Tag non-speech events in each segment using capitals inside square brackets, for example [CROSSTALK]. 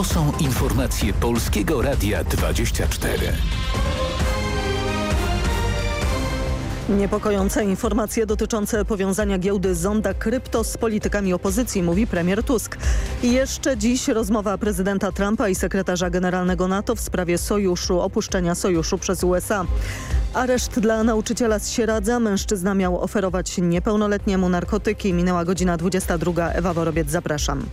To są informacje Polskiego Radia 24. Niepokojące informacje dotyczące powiązania giełdy Zonda Krypto z politykami opozycji, mówi premier Tusk. I jeszcze dziś rozmowa prezydenta Trumpa i sekretarza generalnego NATO w sprawie sojuszu, opuszczenia sojuszu przez USA. Areszt dla nauczyciela z Sieradza. Mężczyzna miał oferować niepełnoletniemu narkotyki. Minęła godzina 22. Ewa Worobiec, zapraszam.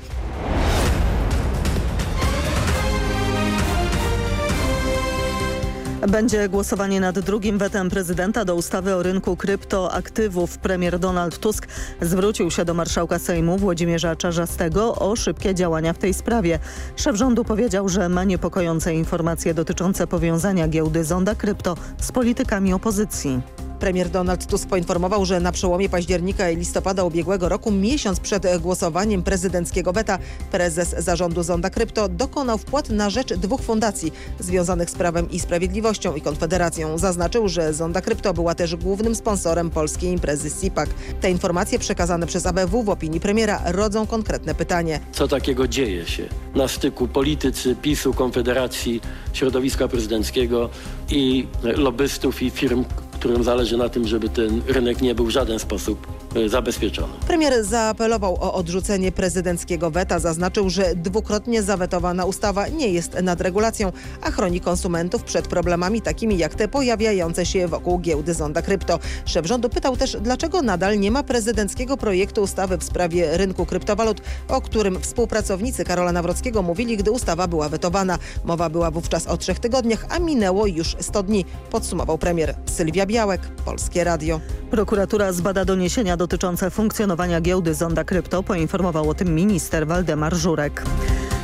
Będzie głosowanie nad drugim wetem prezydenta do ustawy o rynku kryptoaktywów. Premier Donald Tusk zwrócił się do marszałka Sejmu Włodzimierza Czarzastego o szybkie działania w tej sprawie. Szef rządu powiedział, że ma niepokojące informacje dotyczące powiązania giełdy Zonda Krypto z politykami opozycji. Premier Donald Tusk poinformował, że na przełomie października i listopada ubiegłego roku, miesiąc przed głosowaniem prezydenckiego weta, prezes zarządu Zonda Krypto dokonał wpłat na rzecz dwóch fundacji związanych z Prawem i Sprawiedliwością i Konfederacją. Zaznaczył, że Zonda Krypto była też głównym sponsorem polskiej imprezy SIPAC. Te informacje przekazane przez ABW w opinii premiera rodzą konkretne pytanie. Co takiego dzieje się na styku politycy, PiSu, Konfederacji, środowiska prezydenckiego i lobbystów i firm, którym zależy na tym, żeby ten rynek nie był w żaden sposób e, zabezpieczony. Premier zaapelował o odrzucenie prezydenckiego weta. Zaznaczył, że dwukrotnie zawetowana ustawa nie jest nadregulacją, a chroni konsumentów przed problemami takimi jak te pojawiające się wokół giełdy Zonda Krypto. Szef rządu pytał też, dlaczego nadal nie ma prezydenckiego projektu ustawy w sprawie rynku kryptowalut, o którym współpracownicy Karola Nawrockiego mówili, gdy ustawa była wetowana. Mowa była wówczas o trzech tygodniach, a minęło już 100 dni, podsumował premier Sylwia Białek, Polskie Radio. Prokuratura zbada doniesienia dotyczące funkcjonowania giełdy Zonda Krypto. Poinformował o tym minister Waldemar Żurek.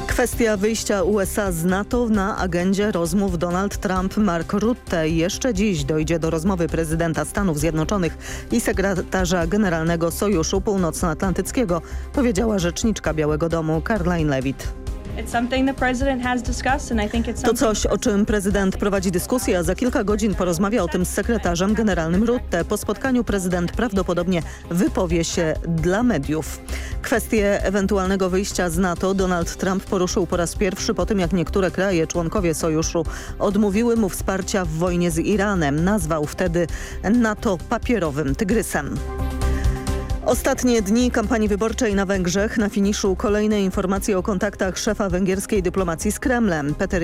Kwestia wyjścia USA z NATO na agendzie rozmów Donald Trump-Mark Rutte. Jeszcze dziś dojdzie do rozmowy prezydenta Stanów Zjednoczonych i sekretarza generalnego Sojuszu Północnoatlantyckiego, powiedziała rzeczniczka Białego Domu Caroline Levitt. To coś, o czym prezydent prowadzi dyskusję, a za kilka godzin porozmawia o tym z sekretarzem generalnym Rutte. Po spotkaniu prezydent prawdopodobnie wypowie się dla mediów. Kwestię ewentualnego wyjścia z NATO Donald Trump poruszył po raz pierwszy po tym, jak niektóre kraje, członkowie sojuszu, odmówiły mu wsparcia w wojnie z Iranem. Nazwał wtedy NATO papierowym tygrysem. Ostatnie dni kampanii wyborczej na Węgrzech. Na finiszu kolejne informacje o kontaktach szefa węgierskiej dyplomacji z Kremlem. Peter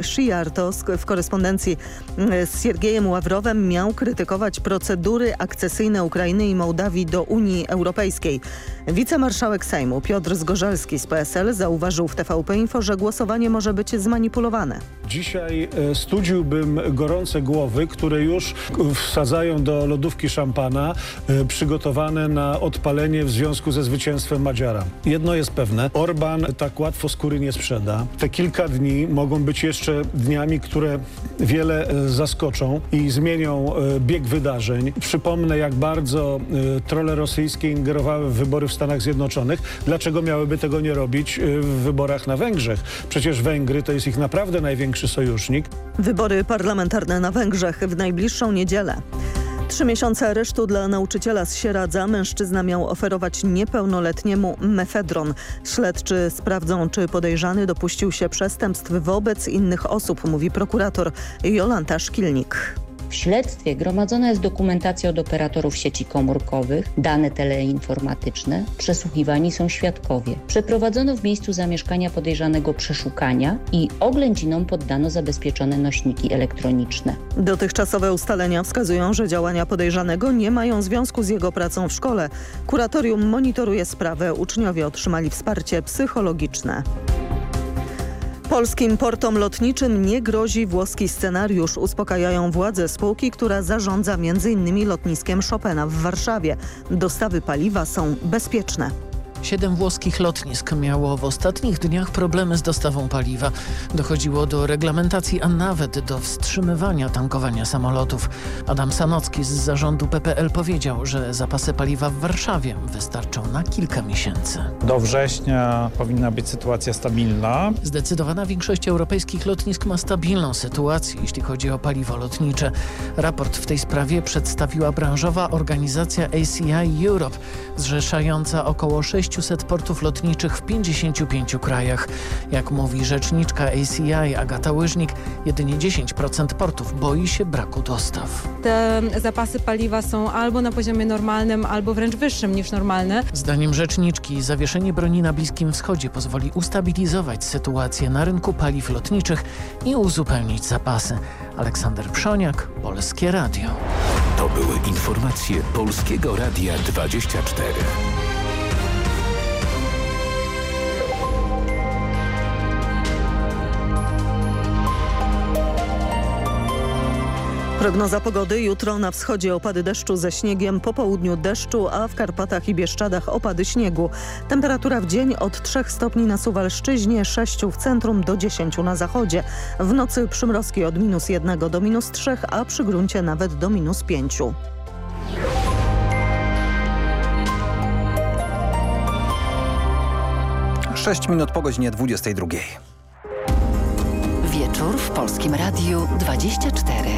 Szijartos w korespondencji mm, z Siergiejem Ławrowem miał krytykować procedury akcesyjne Ukrainy i Mołdawii do Unii Europejskiej. Wicemarszałek Sejmu Piotr Zgorzelski z PSL zauważył w TVP Info, że głosowanie może być zmanipulowane. Dzisiaj e, studziłbym gorące głowy, które już wsadzają do lodówki szampana e, przygotowane na odpalenie w związku ze zwycięstwem Madziara. Jedno jest pewne, Orban tak łatwo skóry nie sprzeda. Te kilka dni mogą być jeszcze dniami, które wiele e, zaskoczą i zmienią bieg wydarzeń. Przypomnę, jak bardzo trole rosyjskie ingerowały w wybory w Stanach Zjednoczonych. Dlaczego miałyby tego nie robić w wyborach na Węgrzech? Przecież Węgry to jest ich naprawdę największy sojusznik. Wybory parlamentarne na Węgrzech w najbliższą niedzielę. Trzy miesiące aresztu dla nauczyciela z Sieradza. Mężczyzna miał oferować niepełnoletniemu mefedron. Śledczy sprawdzą, czy podejrzany dopuścił się przestępstw wobec innych osób, mówi prokurator Jolanta Szkilnik. W śledztwie gromadzona jest dokumentacja od operatorów sieci komórkowych, dane teleinformatyczne, przesłuchiwani są świadkowie. Przeprowadzono w miejscu zamieszkania podejrzanego przeszukania i oględzinom poddano zabezpieczone nośniki elektroniczne. Dotychczasowe ustalenia wskazują, że działania podejrzanego nie mają związku z jego pracą w szkole. Kuratorium monitoruje sprawę. Uczniowie otrzymali wsparcie psychologiczne. Polskim portom lotniczym nie grozi włoski scenariusz, uspokajają władze spółki, która zarządza m.in. lotniskiem Chopina w Warszawie. Dostawy paliwa są bezpieczne. Siedem włoskich lotnisk miało w ostatnich dniach problemy z dostawą paliwa. Dochodziło do reglamentacji, a nawet do wstrzymywania tankowania samolotów. Adam Sanocki z zarządu PPL powiedział, że zapasy paliwa w Warszawie wystarczą na kilka miesięcy. Do września powinna być sytuacja stabilna. Zdecydowana większość europejskich lotnisk ma stabilną sytuację, jeśli chodzi o paliwo lotnicze. Raport w tej sprawie przedstawiła branżowa organizacja ACI Europe, zrzeszająca około 6 600 portów lotniczych w 55 krajach. Jak mówi rzeczniczka ACI Agata Łyżnik, jedynie 10% portów boi się braku dostaw. Te zapasy paliwa są albo na poziomie normalnym, albo wręcz wyższym niż normalne. Zdaniem rzeczniczki zawieszenie broni na Bliskim Wschodzie pozwoli ustabilizować sytuację na rynku paliw lotniczych i uzupełnić zapasy. Aleksander Przoniak, Polskie Radio. To były informacje Polskiego Radia 24. Prognoza pogody. Jutro na wschodzie opady deszczu ze śniegiem, po południu deszczu, a w Karpatach i Bieszczadach opady śniegu. Temperatura w dzień od 3 stopni na Suwalszczyźnie, 6 w centrum do 10 na zachodzie. W nocy przymrozki od minus 1 do minus 3, a przy gruncie nawet do minus 5. Sześć minut po godzinie 22. Wieczór w Polskim Radiu 24.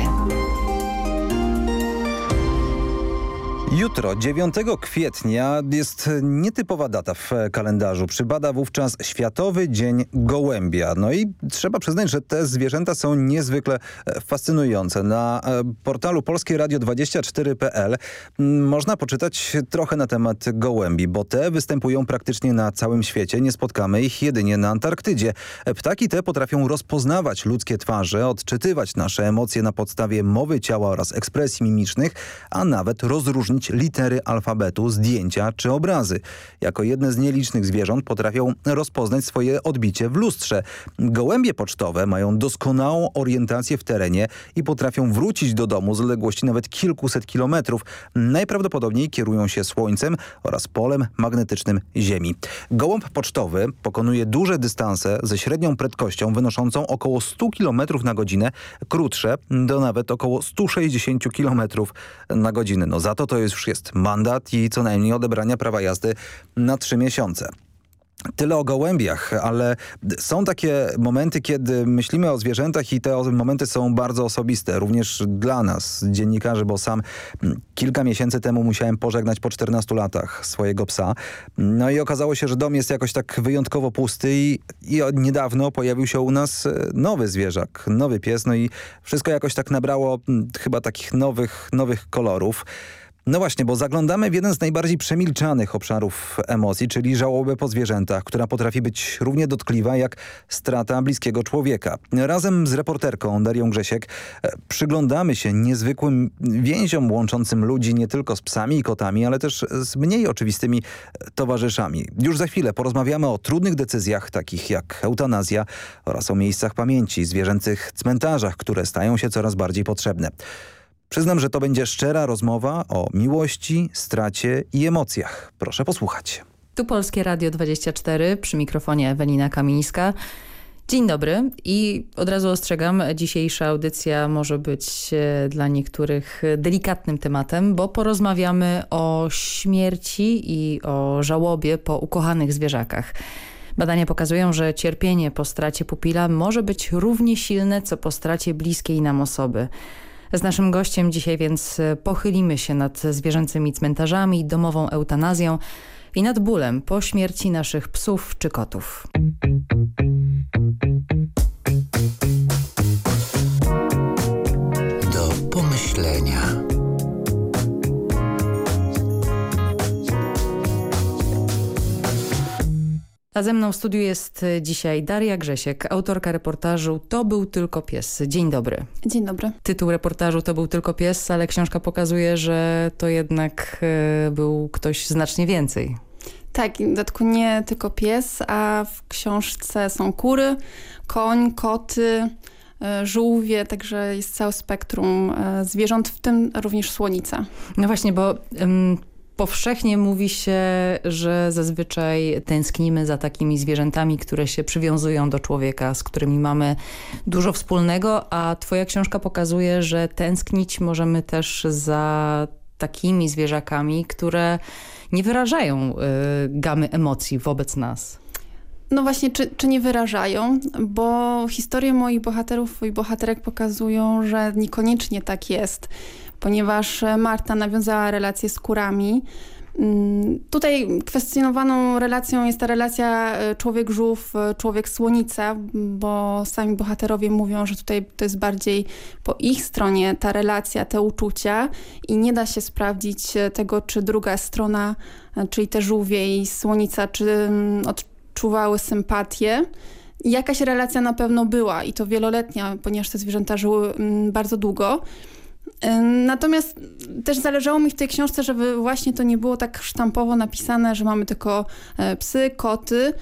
Jutro, 9 kwietnia, jest nietypowa data w kalendarzu. Przybada wówczas Światowy Dzień Gołębia. No i trzeba przyznać, że te zwierzęta są niezwykle e, fascynujące. Na e, portalu polskieradio24.pl można poczytać trochę na temat gołębi, bo te występują praktycznie na całym świecie. Nie spotkamy ich jedynie na Antarktydzie. Ptaki te potrafią rozpoznawać ludzkie twarze, odczytywać nasze emocje na podstawie mowy ciała oraz ekspresji mimicznych, a nawet rozróżnić litery alfabetu, zdjęcia czy obrazy. Jako jedne z nielicznych zwierząt potrafią rozpoznać swoje odbicie w lustrze. Gołębie pocztowe mają doskonałą orientację w terenie i potrafią wrócić do domu z odległości nawet kilkuset kilometrów. Najprawdopodobniej kierują się Słońcem oraz polem magnetycznym Ziemi. Gołąb pocztowy pokonuje duże dystanse ze średnią prędkością wynoszącą około 100 km na godzinę, krótsze do nawet około 160 km na godzinę. No za to to już jest mandat i co najmniej odebrania prawa jazdy na trzy miesiące. Tyle o gołębiach, ale są takie momenty, kiedy myślimy o zwierzętach i te momenty są bardzo osobiste, również dla nas, dziennikarzy, bo sam kilka miesięcy temu musiałem pożegnać po 14 latach swojego psa. No i okazało się, że dom jest jakoś tak wyjątkowo pusty i, i niedawno pojawił się u nas nowy zwierzak, nowy pies, no i wszystko jakoś tak nabrało chyba takich nowych, nowych kolorów. No właśnie, bo zaglądamy w jeden z najbardziej przemilczanych obszarów emocji, czyli żałobę po zwierzętach, która potrafi być równie dotkliwa jak strata bliskiego człowieka. Razem z reporterką Darią Grzesiek przyglądamy się niezwykłym więziom łączącym ludzi nie tylko z psami i kotami, ale też z mniej oczywistymi towarzyszami. Już za chwilę porozmawiamy o trudnych decyzjach, takich jak eutanazja oraz o miejscach pamięci, zwierzęcych cmentarzach, które stają się coraz bardziej potrzebne. Przyznam, że to będzie szczera rozmowa o miłości, stracie i emocjach. Proszę posłuchać. Tu Polskie Radio 24, przy mikrofonie Ewelina Kamińska. Dzień dobry i od razu ostrzegam, dzisiejsza audycja może być dla niektórych delikatnym tematem, bo porozmawiamy o śmierci i o żałobie po ukochanych zwierzakach. Badania pokazują, że cierpienie po stracie pupila może być równie silne, co po stracie bliskiej nam osoby. Z naszym gościem dzisiaj więc pochylimy się nad zwierzęcymi cmentarzami, domową eutanazją i nad bólem po śmierci naszych psów czy kotów. A ze mną w studiu jest dzisiaj Daria Grzesiek, autorka reportażu To był tylko pies. Dzień dobry. Dzień dobry. Tytuł reportażu To był tylko pies, ale książka pokazuje, że to jednak był ktoś znacznie więcej. Tak, w dodatku nie tylko pies, a w książce są kury, koń, koty, żółwie, także jest całe spektrum zwierząt, w tym również słonica. No właśnie, bo... Powszechnie mówi się, że zazwyczaj tęsknimy za takimi zwierzętami, które się przywiązują do człowieka, z którymi mamy dużo wspólnego, a twoja książka pokazuje, że tęsknić możemy też za takimi zwierzakami, które nie wyrażają y, gamy emocji wobec nas. No właśnie, czy, czy nie wyrażają? Bo historie moich bohaterów i bohaterek pokazują, że niekoniecznie tak jest ponieważ Marta nawiązała relacje z kurami Mm, tutaj kwestionowaną relacją jest ta relacja e, człowiek-żółw, e, człowiek-słonica, bo sami bohaterowie mówią, że tutaj to jest bardziej po ich stronie ta relacja, te uczucia i nie da się sprawdzić e, tego, czy druga strona, czyli te żółwie i słonica, czy mm, odczuwały sympatię. Jakaś relacja na pewno była i to wieloletnia, ponieważ te zwierzęta żyły mm, bardzo długo. Natomiast też zależało mi w tej książce, żeby właśnie to nie było tak sztampowo napisane, że mamy tylko e, psy, koty,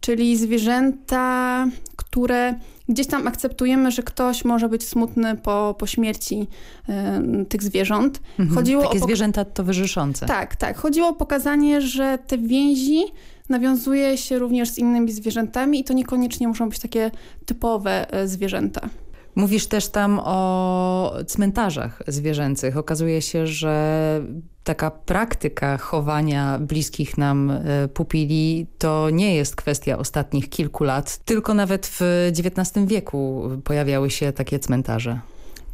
czyli zwierzęta, które gdzieś tam akceptujemy, że ktoś może być smutny po, po śmierci y, tych zwierząt. Mhm. Chodziło Takie o zwierzęta towarzyszące. Tak, tak. Chodziło o pokazanie, że te więzi nawiązuje się również z innymi zwierzętami i to niekoniecznie muszą być takie typowe y, zwierzęta. Mówisz też tam o cmentarzach zwierzęcych. Okazuje się, że taka praktyka chowania bliskich nam e, pupili to nie jest kwestia ostatnich kilku lat, tylko nawet w XIX wieku pojawiały się takie cmentarze.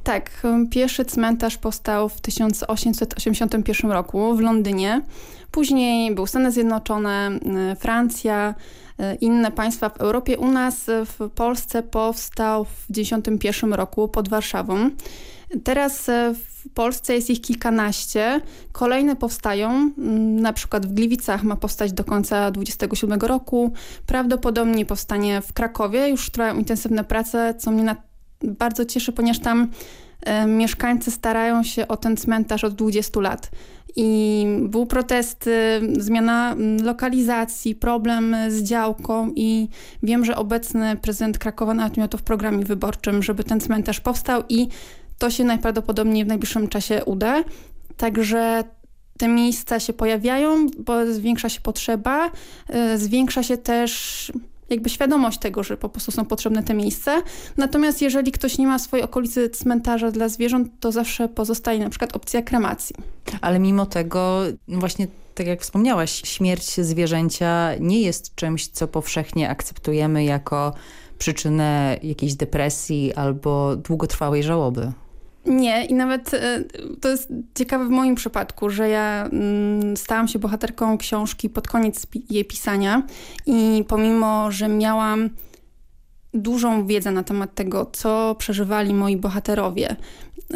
Tak, pierwszy cmentarz powstał w 1881 roku w Londynie. Później był Stany Zjednoczone, e, Francja, inne państwa w Europie. U nas w Polsce powstał w 1991 roku pod Warszawą. Teraz e, w Polsce jest ich kilkanaście. Kolejne powstają, mm, na przykład w Gliwicach ma powstać do końca 2027 roku. Prawdopodobnie powstanie w Krakowie. Już trwają intensywne prace, co mnie bardzo cieszy, ponieważ tam e, mieszkańcy starają się o ten cmentarz od 20 lat i był protesty, zmiana mm, lokalizacji, problem z działką i wiem, że obecny prezydent Krakowa nawet miał to w programie wyborczym, żeby ten cmentarz powstał i to się najprawdopodobniej w najbliższym czasie uda. Także te miejsca się pojawiają, bo zwiększa się potrzeba, y, zwiększa się też jakby świadomość tego, że po prostu są potrzebne te miejsca. Natomiast jeżeli ktoś nie ma swojej okolicy cmentarza dla zwierząt, to zawsze pozostaje na przykład opcja kremacji. Ale mimo tego właśnie tak jak wspomniałaś, śmierć zwierzęcia nie jest czymś, co powszechnie akceptujemy jako przyczynę jakiejś depresji albo długotrwałej żałoby. Nie i nawet e, to jest ciekawe w moim przypadku, że ja mm, stałam się bohaterką książki pod koniec jej pisania i pomimo, że miałam dużą wiedzę na temat tego, co przeżywali moi bohaterowie,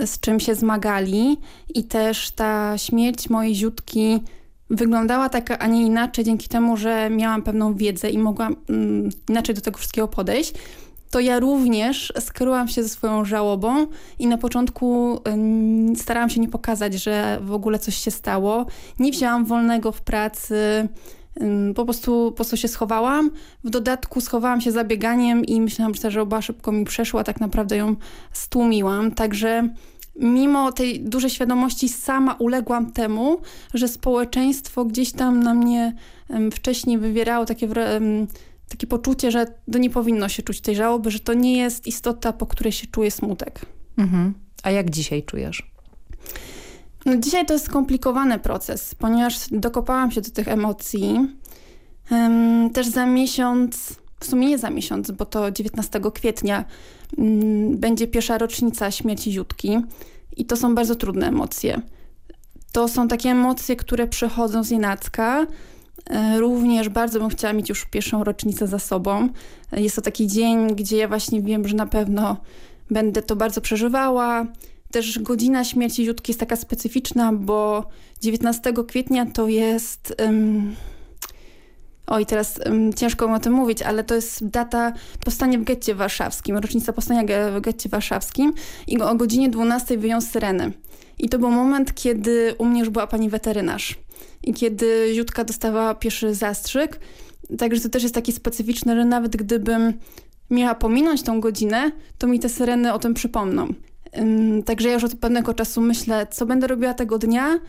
z czym się zmagali i też ta śmierć mojej ziutki wyglądała tak, a nie inaczej dzięki temu, że miałam pewną wiedzę i mogłam mm, inaczej do tego wszystkiego podejść, to ja również skryłam się ze swoją żałobą i na początku starałam się nie pokazać, że w ogóle coś się stało. Nie wzięłam wolnego w pracy, po prostu, po prostu się schowałam. W dodatku schowałam się zabieganiem i myślałam, że ta żałoba szybko mi przeszła, tak naprawdę ją stłumiłam. Także mimo tej dużej świadomości sama uległam temu, że społeczeństwo gdzieś tam na mnie wcześniej wywierało takie takie poczucie, że to nie powinno się czuć tej żałoby, że to nie jest istota, po której się czuje smutek. Mhm. A jak dzisiaj czujesz? No dzisiaj to jest skomplikowany proces, ponieważ dokopałam się do tych emocji. Um, też za miesiąc, w sumie nie za miesiąc, bo to 19 kwietnia um, będzie pierwsza rocznica śmierci Ziutki i to są bardzo trudne emocje. To są takie emocje, które przychodzą z nienacka, również bardzo bym chciała mieć już pierwszą rocznicę za sobą. E, jest to taki dzień, gdzie ja właśnie wiem, że na pewno będę to bardzo przeżywała. Też godzina śmierci Ziutki jest taka specyficzna, bo 19 kwietnia to jest... Um, Oj, teraz um, ciężko o tym mówić, ale to jest data powstania w getcie warszawskim, rocznica powstania w getcie warszawskim i o godzinie 12 wyjął syreny. I to był moment, kiedy u mnie już była pani weterynarz i kiedy Ziutka dostawała pierwszy zastrzyk. Także to też jest takie specyficzne, że nawet gdybym miała pominąć tą godzinę, to mi te syreny o tym przypomną. Także ja już od pewnego czasu myślę, co będę robiła tego dnia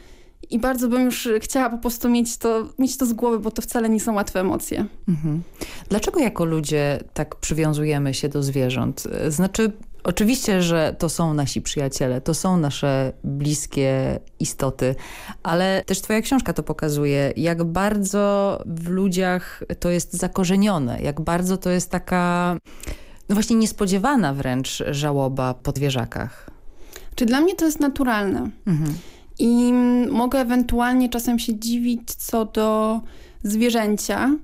i bardzo bym już chciała po prostu mieć to, mieć to z głowy, bo to wcale nie są łatwe emocje. Mhm. Dlaczego jako ludzie tak przywiązujemy się do zwierząt? Znaczy Oczywiście, że to są nasi przyjaciele, to są nasze bliskie istoty, ale też twoja książka to pokazuje, jak bardzo w ludziach to jest zakorzenione, jak bardzo to jest taka, no właśnie niespodziewana wręcz żałoba po zwierzakach. Czy dla mnie to jest naturalne? Mhm. I mogę ewentualnie czasem się dziwić co do zwierzęcia,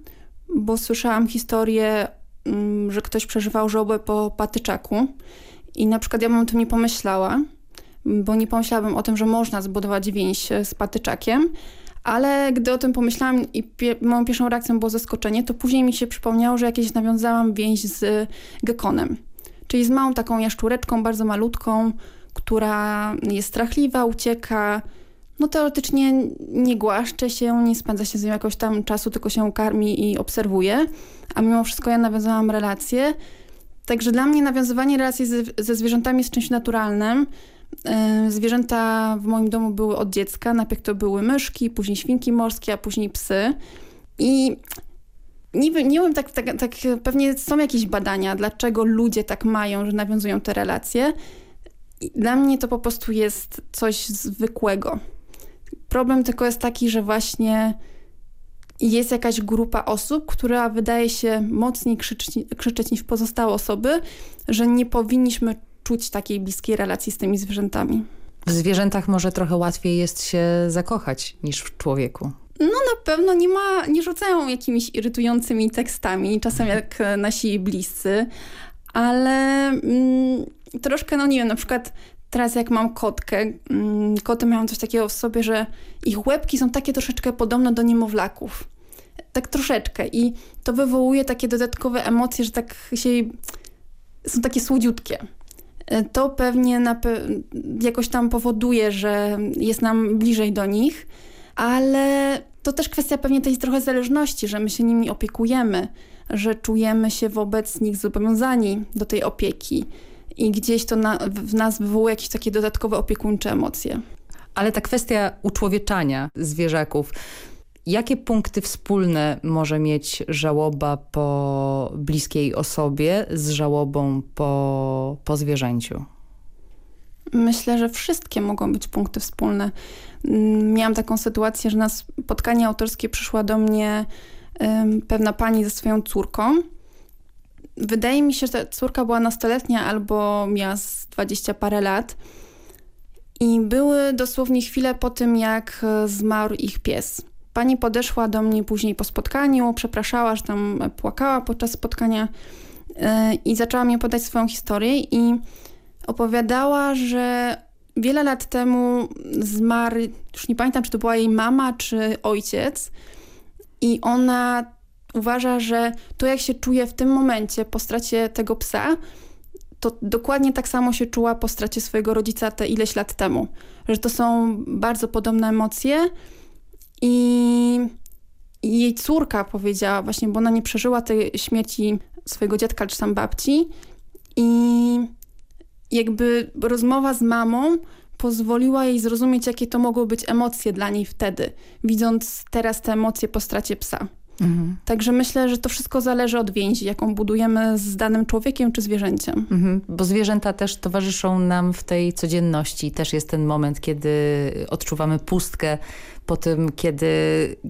bo słyszałam historię, że ktoś przeżywał żałobę po patyczaku i na przykład ja bym o tym nie pomyślała, bo nie pomyślałabym o tym, że można zbudować więź z patyczakiem, ale gdy o tym pomyślałam i pie moją pierwszą reakcją było zaskoczenie, to później mi się przypomniało, że jakieś nawiązałam więź z gekonem, czyli z małą taką jaszczureczką, bardzo malutką, która jest strachliwa, ucieka, no teoretycznie nie głaszcze się, nie spędza się z nią jakoś tam czasu, tylko się karmi i obserwuje, a mimo wszystko ja nawiązałam relacje. Także dla mnie nawiązywanie relacji ze, ze zwierzętami jest czymś naturalnym. Yy, zwierzęta w moim domu były od dziecka. Najpierw to były myszki, później świnki morskie, a później psy. I nie, wiem, tak, tak, tak pewnie są jakieś badania, dlaczego ludzie tak mają, że nawiązują te relacje. Dla mnie to po prostu jest coś zwykłego. Problem tylko jest taki, że właśnie jest jakaś grupa osób, która wydaje się mocniej krzyczeć, krzyczeć niż pozostałe osoby, że nie powinniśmy czuć takiej bliskiej relacji z tymi zwierzętami. W zwierzętach może trochę łatwiej jest się zakochać niż w człowieku. No na pewno nie ma, nie rzucają jakimiś irytującymi tekstami, czasem jak nasi bliscy, ale mm, troszkę, no nie wiem, na przykład teraz jak mam kotkę, mm, koty mają coś takiego w sobie, że ich łebki są takie troszeczkę podobne do niemowlaków. Tak troszeczkę i to wywołuje takie dodatkowe emocje, że tak się są takie słodziutkie. E, to pewnie pe jakoś tam powoduje, że jest nam bliżej do nich, ale to też kwestia pewnie tej trochę zależności, że my się nimi opiekujemy, że czujemy się wobec nich zobowiązani do tej opieki i gdzieś to na, w nas wywołuje jakieś takie dodatkowe opiekuńcze emocje. Ale ta kwestia uczłowieczania zwierzaków, jakie punkty wspólne może mieć żałoba po bliskiej osobie z żałobą po, po zwierzęciu? Myślę, że wszystkie mogą być punkty wspólne. Mm, miałam taką sytuację, że na spotkanie autorskie przyszła do mnie pewna pani ze swoją córką Wydaje mi się, że córka była nastoletnia albo miała dwadzieścia parę lat. I były dosłownie chwile po tym, jak e, zmarł ich pies. Pani podeszła do mnie później po spotkaniu, przepraszała, że tam płakała podczas spotkania yy, i zaczęła mi podać swoją historię i opowiadała, że wiele lat temu zmarł, już nie pamiętam, czy to była jej mama, czy ojciec i ona uważa, że to jak się czuje w tym momencie po stracie tego psa, to dokładnie tak samo się czuła po stracie swojego rodzica te ileś lat temu. Że to są bardzo podobne emocje i, jej córka powiedziała właśnie, bo ona nie przeżyła tej śmierci swojego dziadka czy tam babci i jakby rozmowa z mamą pozwoliła jej zrozumieć, jakie to mogły być emocje dla niej wtedy, widząc teraz te emocje po stracie psa. Mhm. Także myślę, że to wszystko zależy od więzi, jaką budujemy z danym człowiekiem czy zwierzęciem. Mhm. Bo zwierzęta też towarzyszą nam w tej codzienności. Też jest ten moment, kiedy odczuwamy pustkę po tym, kiedy,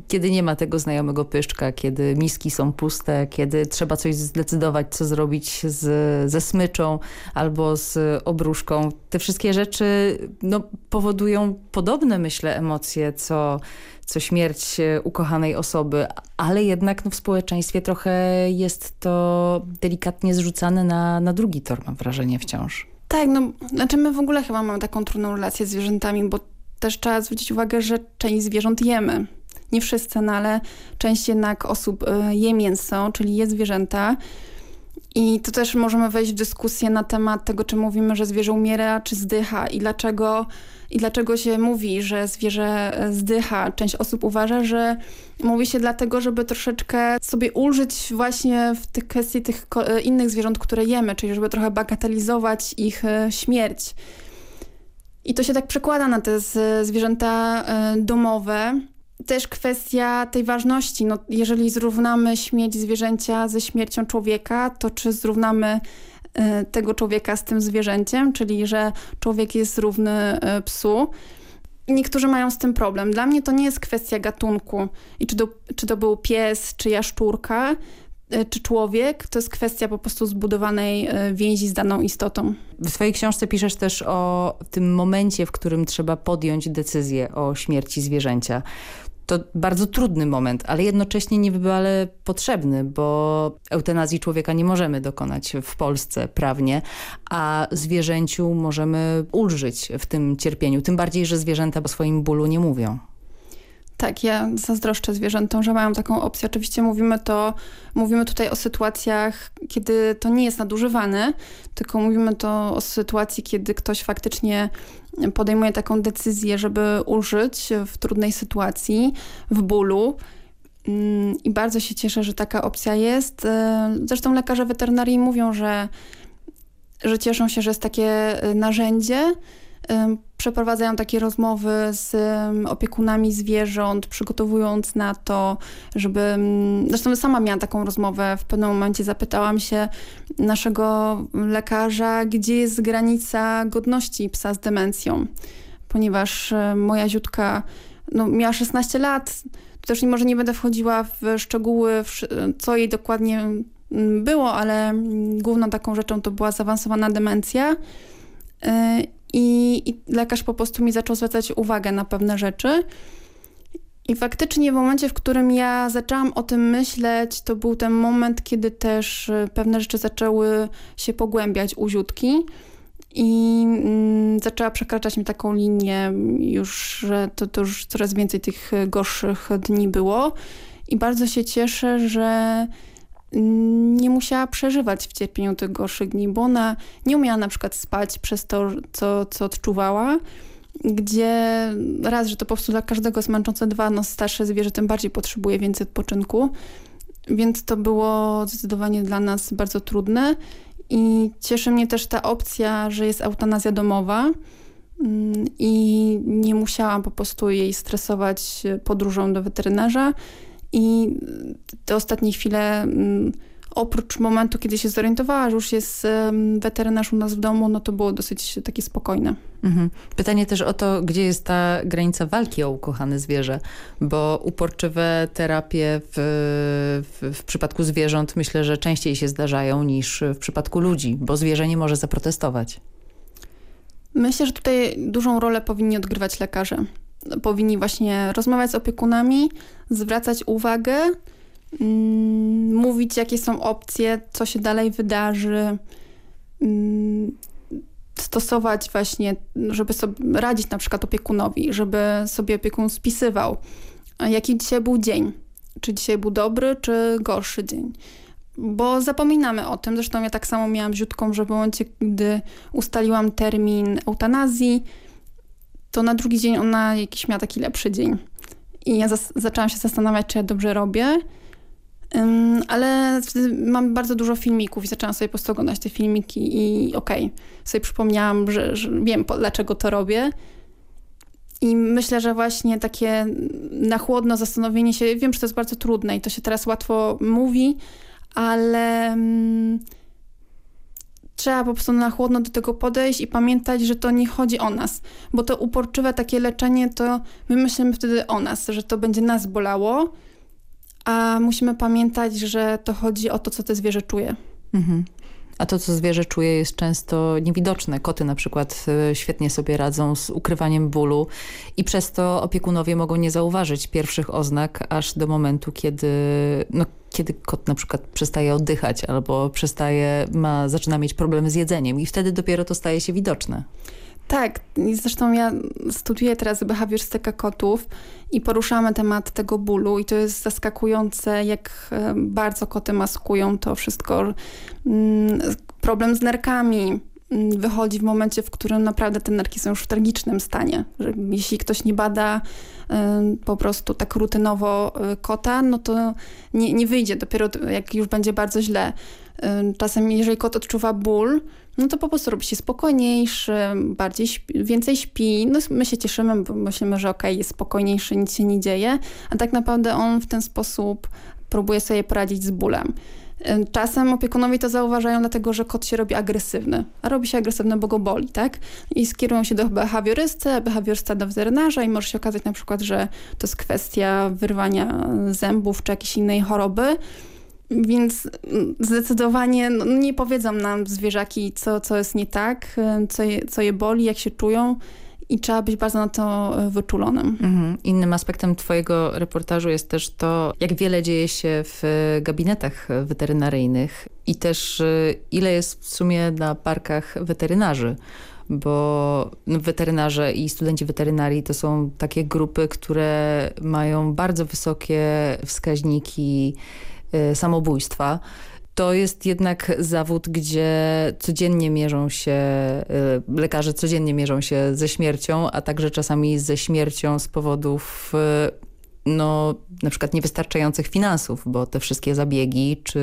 kiedy nie ma tego znajomego pyszczka, kiedy miski są puste, kiedy trzeba coś zdecydować, co zrobić z, ze smyczą albo z obruszką. Te wszystkie rzeczy no, powodują podobne, myślę, emocje, co co śmierć e, ukochanej osoby, ale jednak no, w społeczeństwie trochę jest to delikatnie zrzucane na, na drugi tor, mam wrażenie wciąż. Tak, no, znaczy my w ogóle chyba mamy taką trudną relację z zwierzętami, bo też trzeba zwrócić uwagę, że część zwierząt jemy. Nie wszyscy, no ale część jednak osób e, je mięso, czyli je zwierzęta. I to też możemy wejść w dyskusję na temat tego, czy mówimy, że zwierzę umiera, czy zdycha i dlaczego i dlaczego się mówi, że zwierzę e, zdycha. Część osób uważa, że mówi się dlatego, żeby troszeczkę sobie ulżyć właśnie w tych kwestii tych e, innych zwierząt, które jemy, czyli żeby trochę bagatelizować ich śmierć. I to się tak przekłada na te zwierzęta domowe. Też kwestia tej ważności. No, jeżeli zrównamy śmierć zwierzęcia ze śmiercią człowieka, to czy zrównamy E, tego człowieka z tym zwierzęciem, czyli że człowiek jest równy e, psu. Niektórzy mają z tym problem. Dla mnie to nie jest kwestia gatunku i czy to, czy to był pies, czy jaszczurka, e, czy człowiek, to jest kwestia po prostu zbudowanej e, więzi z daną istotą. W swojej książce piszesz też o tym momencie, w którym trzeba podjąć decyzję o śmierci zwierzęcia. To bardzo trudny moment, ale jednocześnie niebywale potrzebny, bo eutanazji człowieka nie możemy dokonać w Polsce prawnie, a zwierzęciu możemy ulżyć w tym cierpieniu. Tym bardziej, że zwierzęta o swoim bólu nie mówią. Tak, ja zazdroszczę zwierzętom, że mają taką opcję. Oczywiście mówimy to, mówimy tutaj o sytuacjach, kiedy to nie jest nadużywane, tylko mówimy to o sytuacji, kiedy ktoś faktycznie podejmuje taką decyzję, żeby użyć w trudnej sytuacji, w bólu. Mm, I bardzo się cieszę, że taka opcja jest. E, zresztą lekarze weterynarii mówią, że, że cieszą się, że jest takie e, narzędzie, przeprowadzają takie rozmowy z opiekunami zwierząt, przygotowując na to, żeby... Zresztą sama miałam taką rozmowę. W pewnym momencie zapytałam się naszego lekarza, gdzie jest granica godności psa z demencją. Ponieważ moja ziutka no, miała 16 lat, to też może nie będę wchodziła w szczegóły, co jej dokładnie było, ale główną taką rzeczą to była zaawansowana demencja. E, i, I lekarz po prostu mi zaczął zwracać uwagę na pewne rzeczy. I faktycznie w momencie, w którym ja zaczęłam o tym myśleć, to był ten moment, kiedy też y, pewne rzeczy zaczęły się pogłębiać u Ziutki i mm, zaczęła przekraczać mi taką linię już, że to, to już coraz więcej tych gorszych dni było. I bardzo się cieszę, że nie musiała przeżywać w cierpieniu tych gorszych dni, bo ona nie umiała na przykład spać przez to, co, co odczuwała, gdzie raz, że to po prostu dla każdego zmęczące, dwa, no starsze zwierzę tym bardziej potrzebuje więcej odpoczynku, więc to było zdecydowanie dla nas bardzo trudne i cieszy mnie też ta opcja, że jest eutanazja domowa mm, i nie musiałam po prostu jej stresować podróżą do weterynarza i te ostatnie chwile, mm, oprócz momentu, kiedy się zorientowała, że już jest weterynarz u nas w domu, no to było dosyć takie spokojne. Mhm. Pytanie też o to, gdzie jest ta granica walki o ukochane zwierzę, bo uporczywe terapie w, w, w przypadku zwierząt myślę, że częściej się zdarzają niż w przypadku ludzi, bo zwierzę nie może zaprotestować. Myślę, że tutaj dużą rolę powinni odgrywać lekarze powinni właśnie rozmawiać z opiekunami, zwracać uwagę, mm, mówić jakie są opcje, co się dalej wydarzy, mm, stosować właśnie, żeby sobie radzić na przykład opiekunowi, żeby sobie opiekun spisywał, jaki dzisiaj był dzień, czy dzisiaj był dobry, czy gorszy dzień. Bo zapominamy o tym, zresztą ja tak samo miałam ziutką, że w momencie, gdy ustaliłam termin eutanazji, to na drugi dzień ona jakiś miała taki lepszy dzień. I ja zaczęłam się zastanawiać, czy ja dobrze robię. Um, ale mam bardzo dużo filmików i zaczęłam sobie po prostu oglądać te filmiki i okej, okay, sobie przypomniałam, że, że wiem dlaczego to robię. I myślę, że właśnie takie na chłodno zastanowienie się, wiem, że to jest bardzo trudne i to się teraz łatwo mówi, ale um, trzeba po prostu na chłodno do tego podejść i pamiętać, że to nie chodzi o nas, bo to uporczywe takie leczenie, to my myślimy wtedy o nas, że to będzie nas bolało, a musimy pamiętać, że to chodzi o to, co te zwierzę czuje. Mhm. A to, co zwierzę czuje jest często niewidoczne. Koty na przykład e, świetnie sobie radzą z ukrywaniem bólu i przez to opiekunowie mogą nie zauważyć pierwszych oznak aż do momentu, kiedy, no, kiedy kot na przykład przestaje oddychać albo przestaje, ma, zaczyna mieć problemy z jedzeniem i wtedy dopiero to staje się widoczne. Tak, zresztą ja studiuję teraz behawiorystykę kotów i poruszamy temat tego bólu i to jest zaskakujące, jak e, bardzo koty maskują to wszystko. Mm, problem z nerkami mm, wychodzi w momencie, w którym naprawdę te nerki są już w tragicznym stanie. Jeśli ktoś nie bada po prostu tak rutynowo e, kota, no to nie, nie wyjdzie dopiero jak już będzie bardzo źle. Czasem jeżeli kot odczuwa ból, no to po prostu robi się spokojniejszy, bardziej śpi, więcej śpi. No my się cieszymy, bo myślimy, że okej, okay, jest spokojniejszy, nic się nie dzieje, a tak naprawdę on w ten sposób próbuje sobie poradzić z bólem. Czasem opiekunowie to zauważają, dlatego że kot się robi agresywny. A robi się agresywny, bo go boli, tak? I skierują się do behawiorysty, a behawiorysta do weterynarza i może się okazać na przykład, że to jest kwestia wyrwania zębów czy jakiejś innej choroby. Więc zdecydowanie no, nie powiedzą nam zwierzaki, co, co jest nie tak, co je, co je boli, jak się czują i trzeba być bardzo na to e, wyczulonym. Mhm. Innym aspektem twojego reportażu jest też to, jak wiele dzieje się w gabinetach weterynaryjnych i też e, ile jest w sumie na parkach weterynarzy bo no, weterynarze i studenci weterynarii to są takie grupy, które mają bardzo wysokie wskaźniki y, samobójstwa. To jest jednak zawód, gdzie codziennie mierzą się, y, lekarze codziennie mierzą się ze śmiercią, a także czasami ze śmiercią z powodów y, no, na przykład niewystarczających finansów, bo te wszystkie zabiegi, czy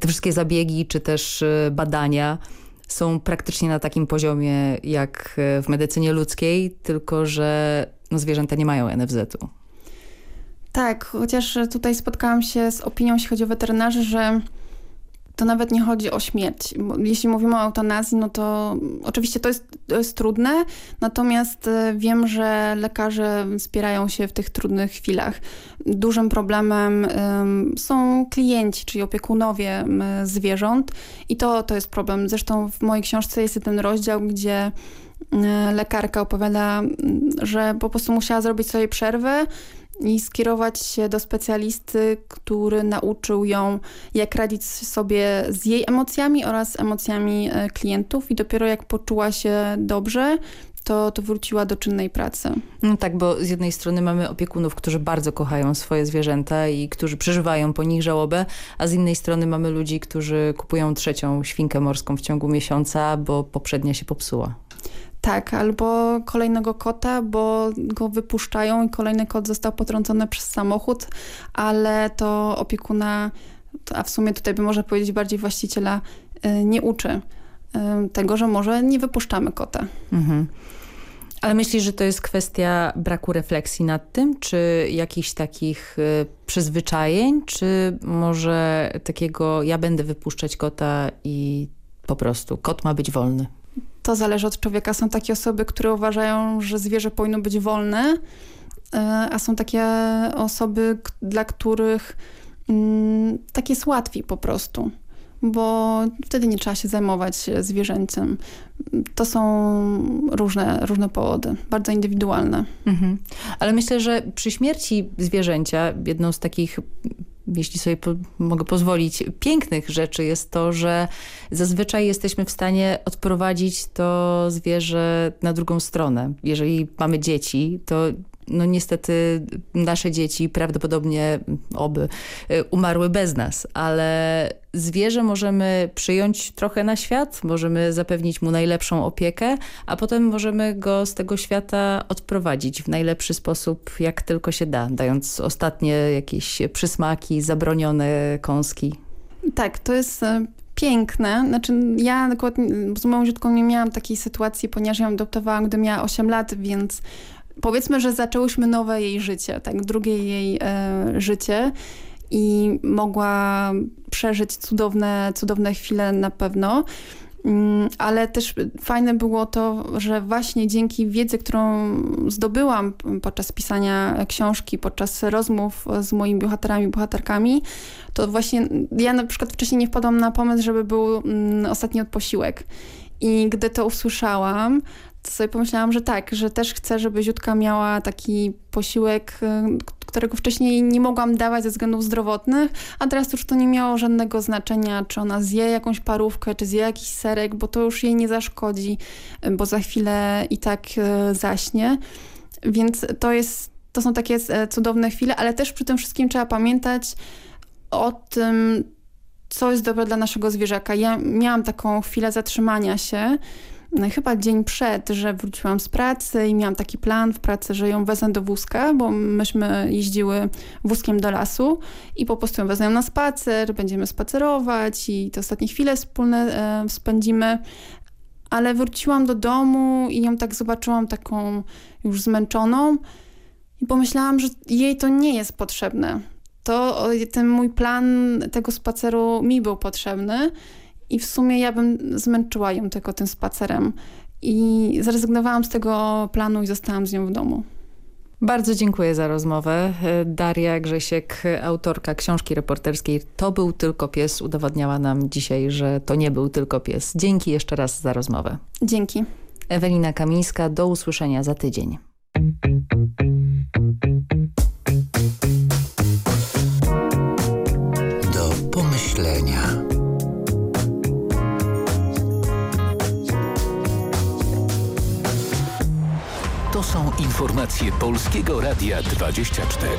te wszystkie zabiegi, czy też badania są praktycznie na takim poziomie jak w medycynie ludzkiej, tylko że no, zwierzęta nie mają NFZ-u. Tak, chociaż tutaj spotkałam się z opinią, jeśli chodzi o weterynarzy, że to nawet nie chodzi o śmierć. Jeśli mówimy o eutanazji, no to oczywiście to jest, to jest trudne, natomiast e, wiem, że lekarze wspierają się w tych trudnych chwilach. Dużym problemem są klienci, czyli opiekunowie zwierząt i to, to jest problem. Zresztą w mojej książce jest ten rozdział, gdzie lekarka opowiada, że po prostu musiała zrobić sobie przerwę i skierować się do specjalisty, który nauczył ją, jak radzić sobie z jej emocjami oraz emocjami e, klientów i dopiero jak poczuła się dobrze, to, to wróciła do czynnej pracy. No tak, bo z jednej strony mamy opiekunów, którzy bardzo kochają swoje zwierzęta i którzy przeżywają po nich żałobę, a z innej strony mamy ludzi, którzy kupują trzecią świnkę morską w ciągu miesiąca, bo poprzednia się popsuła. Tak, albo kolejnego kota, bo go wypuszczają i kolejny kot został potrącony przez samochód, ale to opiekuna, a w sumie tutaj by można powiedzieć bardziej właściciela, y, nie uczy y, tego, że może nie wypuszczamy kota. Mhm. Ale myślisz, że to jest kwestia braku refleksji nad tym, czy jakichś takich y, przyzwyczajeń, czy może takiego ja będę wypuszczać kota i po prostu kot ma być wolny? To zależy od człowieka. Są takie osoby, które uważają, że zwierzę powinno być wolne, e, a są takie osoby, dla których mm, tak jest łatwiej po prostu bo wtedy nie trzeba się zajmować zwierzęciem. To są różne, różne powody, bardzo indywidualne. Mhm. Ale myślę, że przy śmierci zwierzęcia jedną z takich jeśli sobie po, mogę pozwolić, pięknych rzeczy jest to, że zazwyczaj jesteśmy w stanie odprowadzić to zwierzę na drugą stronę. Jeżeli mamy dzieci, to no niestety nasze dzieci prawdopodobnie oby y, umarły bez nas, ale zwierzę możemy przyjąć trochę na świat, możemy zapewnić mu najlepszą opiekę, a potem możemy go z tego świata odprowadzić w najlepszy sposób, jak tylko się da, dając ostatnie jakieś przysmaki, zabronione kąski. Tak, to jest e, piękne. Znaczy ja akurat z moją dziecką nie miałam takiej sytuacji, ponieważ ją adoptowałam, gdy miała 8 lat, więc powiedzmy, że zaczęłyśmy nowe jej życie, tak, drugie jej e, życie i mogła przeżyć cudowne, cudowne chwile na pewno. Mm, ale też fajne było to, że właśnie dzięki wiedzy, którą zdobyłam podczas pisania książki, podczas rozmów z moimi bohaterami, bohaterkami, to właśnie ja na przykład wcześniej nie wpadłam na pomysł, żeby był mm, ostatni odposiłek. I gdy to usłyszałam, to sobie pomyślałam, że tak, że też chcę, żeby Ziutka miała taki posiłek, y, którego wcześniej nie mogłam dawać ze względów zdrowotnych, a teraz już to nie miało żadnego znaczenia, czy ona zje jakąś parówkę, czy zje jakiś serek, bo to już jej nie zaszkodzi, y, bo za chwilę i tak y, zaśnie. Więc to jest, to są takie cudowne chwile, ale też przy tym wszystkim trzeba pamiętać o tym, co jest dobre dla naszego zwierzaka. Ja miałam taką chwilę zatrzymania się, chyba dzień przed, że wróciłam z pracy i miałam taki plan w pracy, że ją wezmę do wózka, bo myśmy jeździły wózkiem do lasu i po prostu ją wezmę na spacer, będziemy spacerować i te ostatnie chwile wspólne e, spędzimy. Ale wróciłam do domu i ją tak zobaczyłam taką już zmęczoną i pomyślałam, że jej to nie jest potrzebne. To ten mój plan tego spaceru mi był potrzebny i w sumie ja bym zmęczyła ją tylko tym spacerem. I zrezygnowałam z tego planu i zostałam z nią w domu. Bardzo dziękuję za rozmowę. Daria Grzesiek, autorka książki reporterskiej To był tylko pies, udowodniała nam dzisiaj, że to nie był tylko pies. Dzięki jeszcze raz za rozmowę. Dzięki. Ewelina Kamińska, do usłyszenia za tydzień. Informacje Polskiego Radia 24.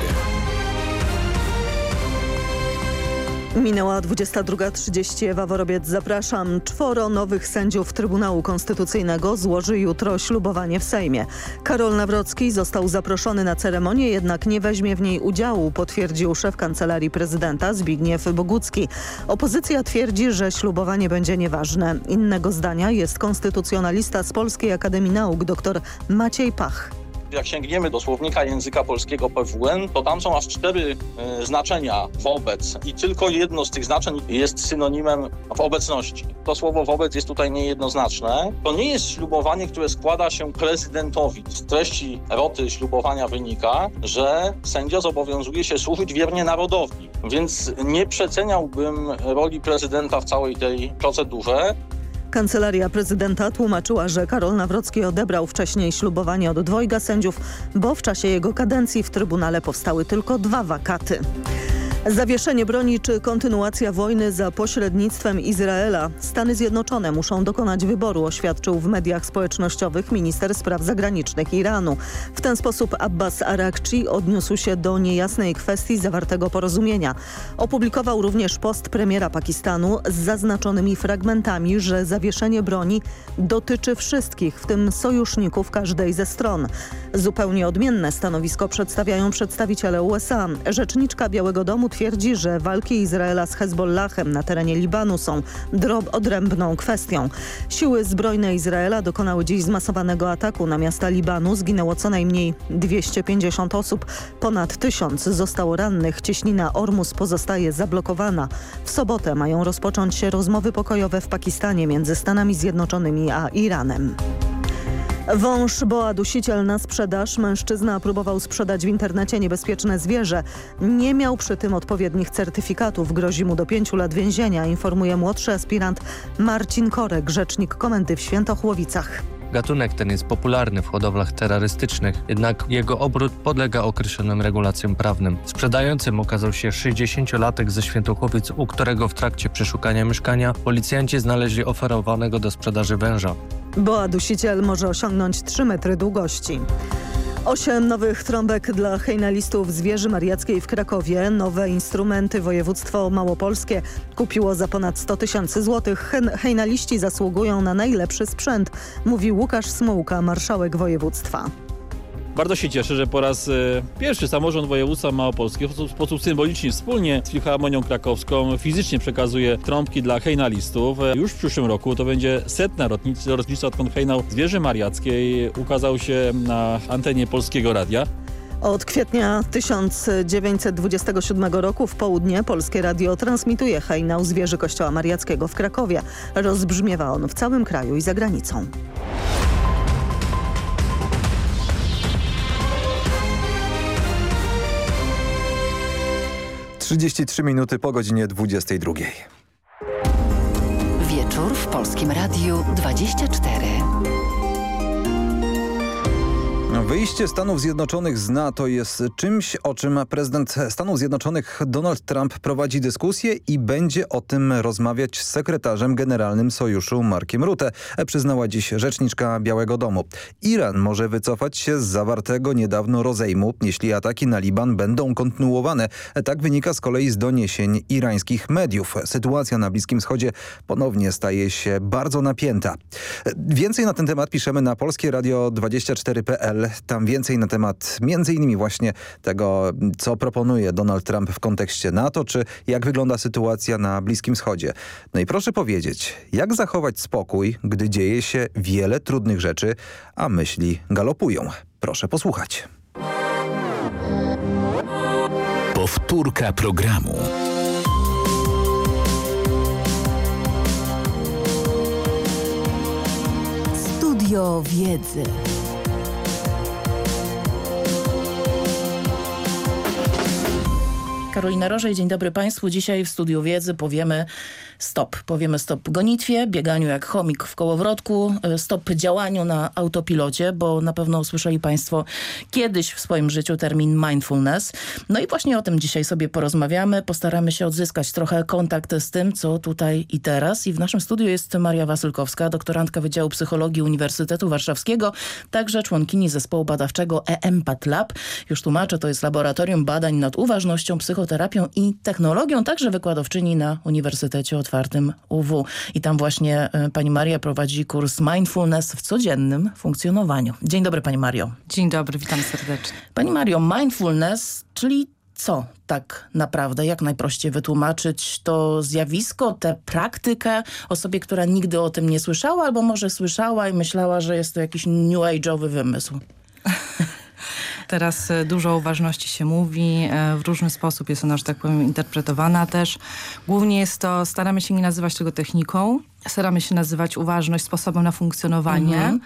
Minęła 22.30. Ewa Worobiec, zapraszam. Czworo nowych sędziów Trybunału Konstytucyjnego złoży jutro ślubowanie w Sejmie. Karol Nawrocki został zaproszony na ceremonię, jednak nie weźmie w niej udziału, potwierdził szef Kancelarii Prezydenta Zbigniew Bogucki. Opozycja twierdzi, że ślubowanie będzie nieważne. Innego zdania jest konstytucjonalista z Polskiej Akademii Nauk dr Maciej Pach. Jak sięgniemy do słownika języka polskiego PWN, to tam są aż cztery y, znaczenia wobec i tylko jedno z tych znaczeń jest synonimem obecności. To słowo wobec jest tutaj niejednoznaczne. To nie jest ślubowanie, które składa się prezydentowi. Z treści roty ślubowania wynika, że sędzia zobowiązuje się służyć wiernie narodowi. Więc nie przeceniałbym roli prezydenta w całej tej procedurze. Kancelaria prezydenta tłumaczyła, że Karol Nawrocki odebrał wcześniej ślubowanie od dwojga sędziów, bo w czasie jego kadencji w Trybunale powstały tylko dwa wakaty. Zawieszenie broni czy kontynuacja wojny za pośrednictwem Izraela. Stany Zjednoczone muszą dokonać wyboru, oświadczył w mediach społecznościowych minister spraw zagranicznych Iranu. W ten sposób Abbas Arakci odniósł się do niejasnej kwestii zawartego porozumienia. Opublikował również post premiera Pakistanu z zaznaczonymi fragmentami, że zawieszenie broni dotyczy wszystkich, w tym sojuszników każdej ze stron. Zupełnie odmienne stanowisko przedstawiają przedstawiciele USA. Rzeczniczka Białego Domu twierdzi, że walki Izraela z Hezbollahem na terenie Libanu są odrębną kwestią. Siły zbrojne Izraela dokonały dziś zmasowanego ataku na miasta Libanu. Zginęło co najmniej 250 osób. Ponad tysiąc zostało rannych. Cieśnina Ormus pozostaje zablokowana. W sobotę mają rozpocząć się rozmowy pokojowe w Pakistanie między Stanami Zjednoczonymi a Iranem. Wąż boa dusiciel na sprzedaż. Mężczyzna próbował sprzedać w internecie niebezpieczne zwierzę. Nie miał przy tym odpowiednich certyfikatów. Grozi mu do pięciu lat więzienia, informuje młodszy aspirant Marcin Korek, rzecznik komendy w Świętochłowicach. Gatunek ten jest popularny w hodowlach terrorystycznych, jednak jego obrót podlega określonym regulacjom prawnym. Sprzedającym okazał się 60-latek ze Świętochłowic, u którego w trakcie przeszukania mieszkania policjanci znaleźli oferowanego do sprzedaży węża. Boa dusiciel może osiągnąć 3 metry długości. Osiem nowych trąbek dla hejnalistów z wieży mariackiej w Krakowie. Nowe instrumenty województwo małopolskie kupiło za ponad 100 tysięcy złotych. Hejnaliści zasługują na najlepszy sprzęt, mówi Łukasz Smułka, marszałek województwa. Bardzo się cieszę, że po raz y, pierwszy samorząd województwa małopolskiego w sposób, symboliczny wspólnie z Filharmonią Krakowską fizycznie przekazuje trąbki dla hejnalistów. Już w przyszłym roku to będzie setna rocznica, odkąd hejnał z wieży mariackiej ukazał się na antenie Polskiego Radia. Od kwietnia 1927 roku w południe Polskie Radio transmituje hejnał z wieży Kościoła Mariackiego w Krakowie. Rozbrzmiewa on w całym kraju i za granicą. 33 minuty po godzinie 22. Wieczór w Polskim Radiu 24. Wyjście Stanów Zjednoczonych z NATO jest czymś, o czym prezydent Stanów Zjednoczonych Donald Trump prowadzi dyskusję i będzie o tym rozmawiać z sekretarzem generalnym sojuszu Markiem Rutte, przyznała dziś rzeczniczka Białego Domu. Iran może wycofać się z zawartego niedawno rozejmu, jeśli ataki na Liban będą kontynuowane. Tak wynika z kolei z doniesień irańskich mediów. Sytuacja na Bliskim Wschodzie ponownie staje się bardzo napięta. Więcej na ten temat piszemy na polskie radio 24.pl. Tam więcej na temat między innymi właśnie tego, co proponuje Donald Trump w kontekście NATO, czy jak wygląda sytuacja na Bliskim Wschodzie. No i proszę powiedzieć, jak zachować spokój, gdy dzieje się wiele trudnych rzeczy, a myśli galopują. Proszę posłuchać. Powtórka programu. Studio Wiedzy. Karolina Rożej, dzień dobry Państwu. Dzisiaj w Studiu Wiedzy powiemy stop. Powiemy stop gonitwie, bieganiu jak chomik w kołowrotku, e, stop działaniu na autopilocie, bo na pewno usłyszeli Państwo kiedyś w swoim życiu termin mindfulness. No i właśnie o tym dzisiaj sobie porozmawiamy. Postaramy się odzyskać trochę kontakt z tym, co tutaj i teraz. I w naszym studiu jest Maria Wasylkowska, doktorantka Wydziału Psychologii Uniwersytetu Warszawskiego, także członkini zespołu badawczego EMPAT Lab. Już tłumaczę, to jest laboratorium badań nad uważnością, psychoterapią i technologią, także wykładowczyni na Uniwersytecie Otwartym UW. I tam właśnie e, pani Maria prowadzi kurs Mindfulness w codziennym funkcjonowaniu. Dzień dobry pani Mario. Dzień dobry, witam serdecznie. Pani Mario, mindfulness, czyli co tak naprawdę, jak najprościej wytłumaczyć to zjawisko, tę praktykę osobie, która nigdy o tym nie słyszała, albo może słyszała i myślała, że jest to jakiś new age'owy wymysł? [LAUGHS] Teraz e, dużo o uważności się mówi, e, w różny sposób jest ona, że tak powiem, interpretowana też. Głównie jest to, staramy się nie nazywać tego techniką, staramy się nazywać uważność sposobem na funkcjonowanie. Mhm.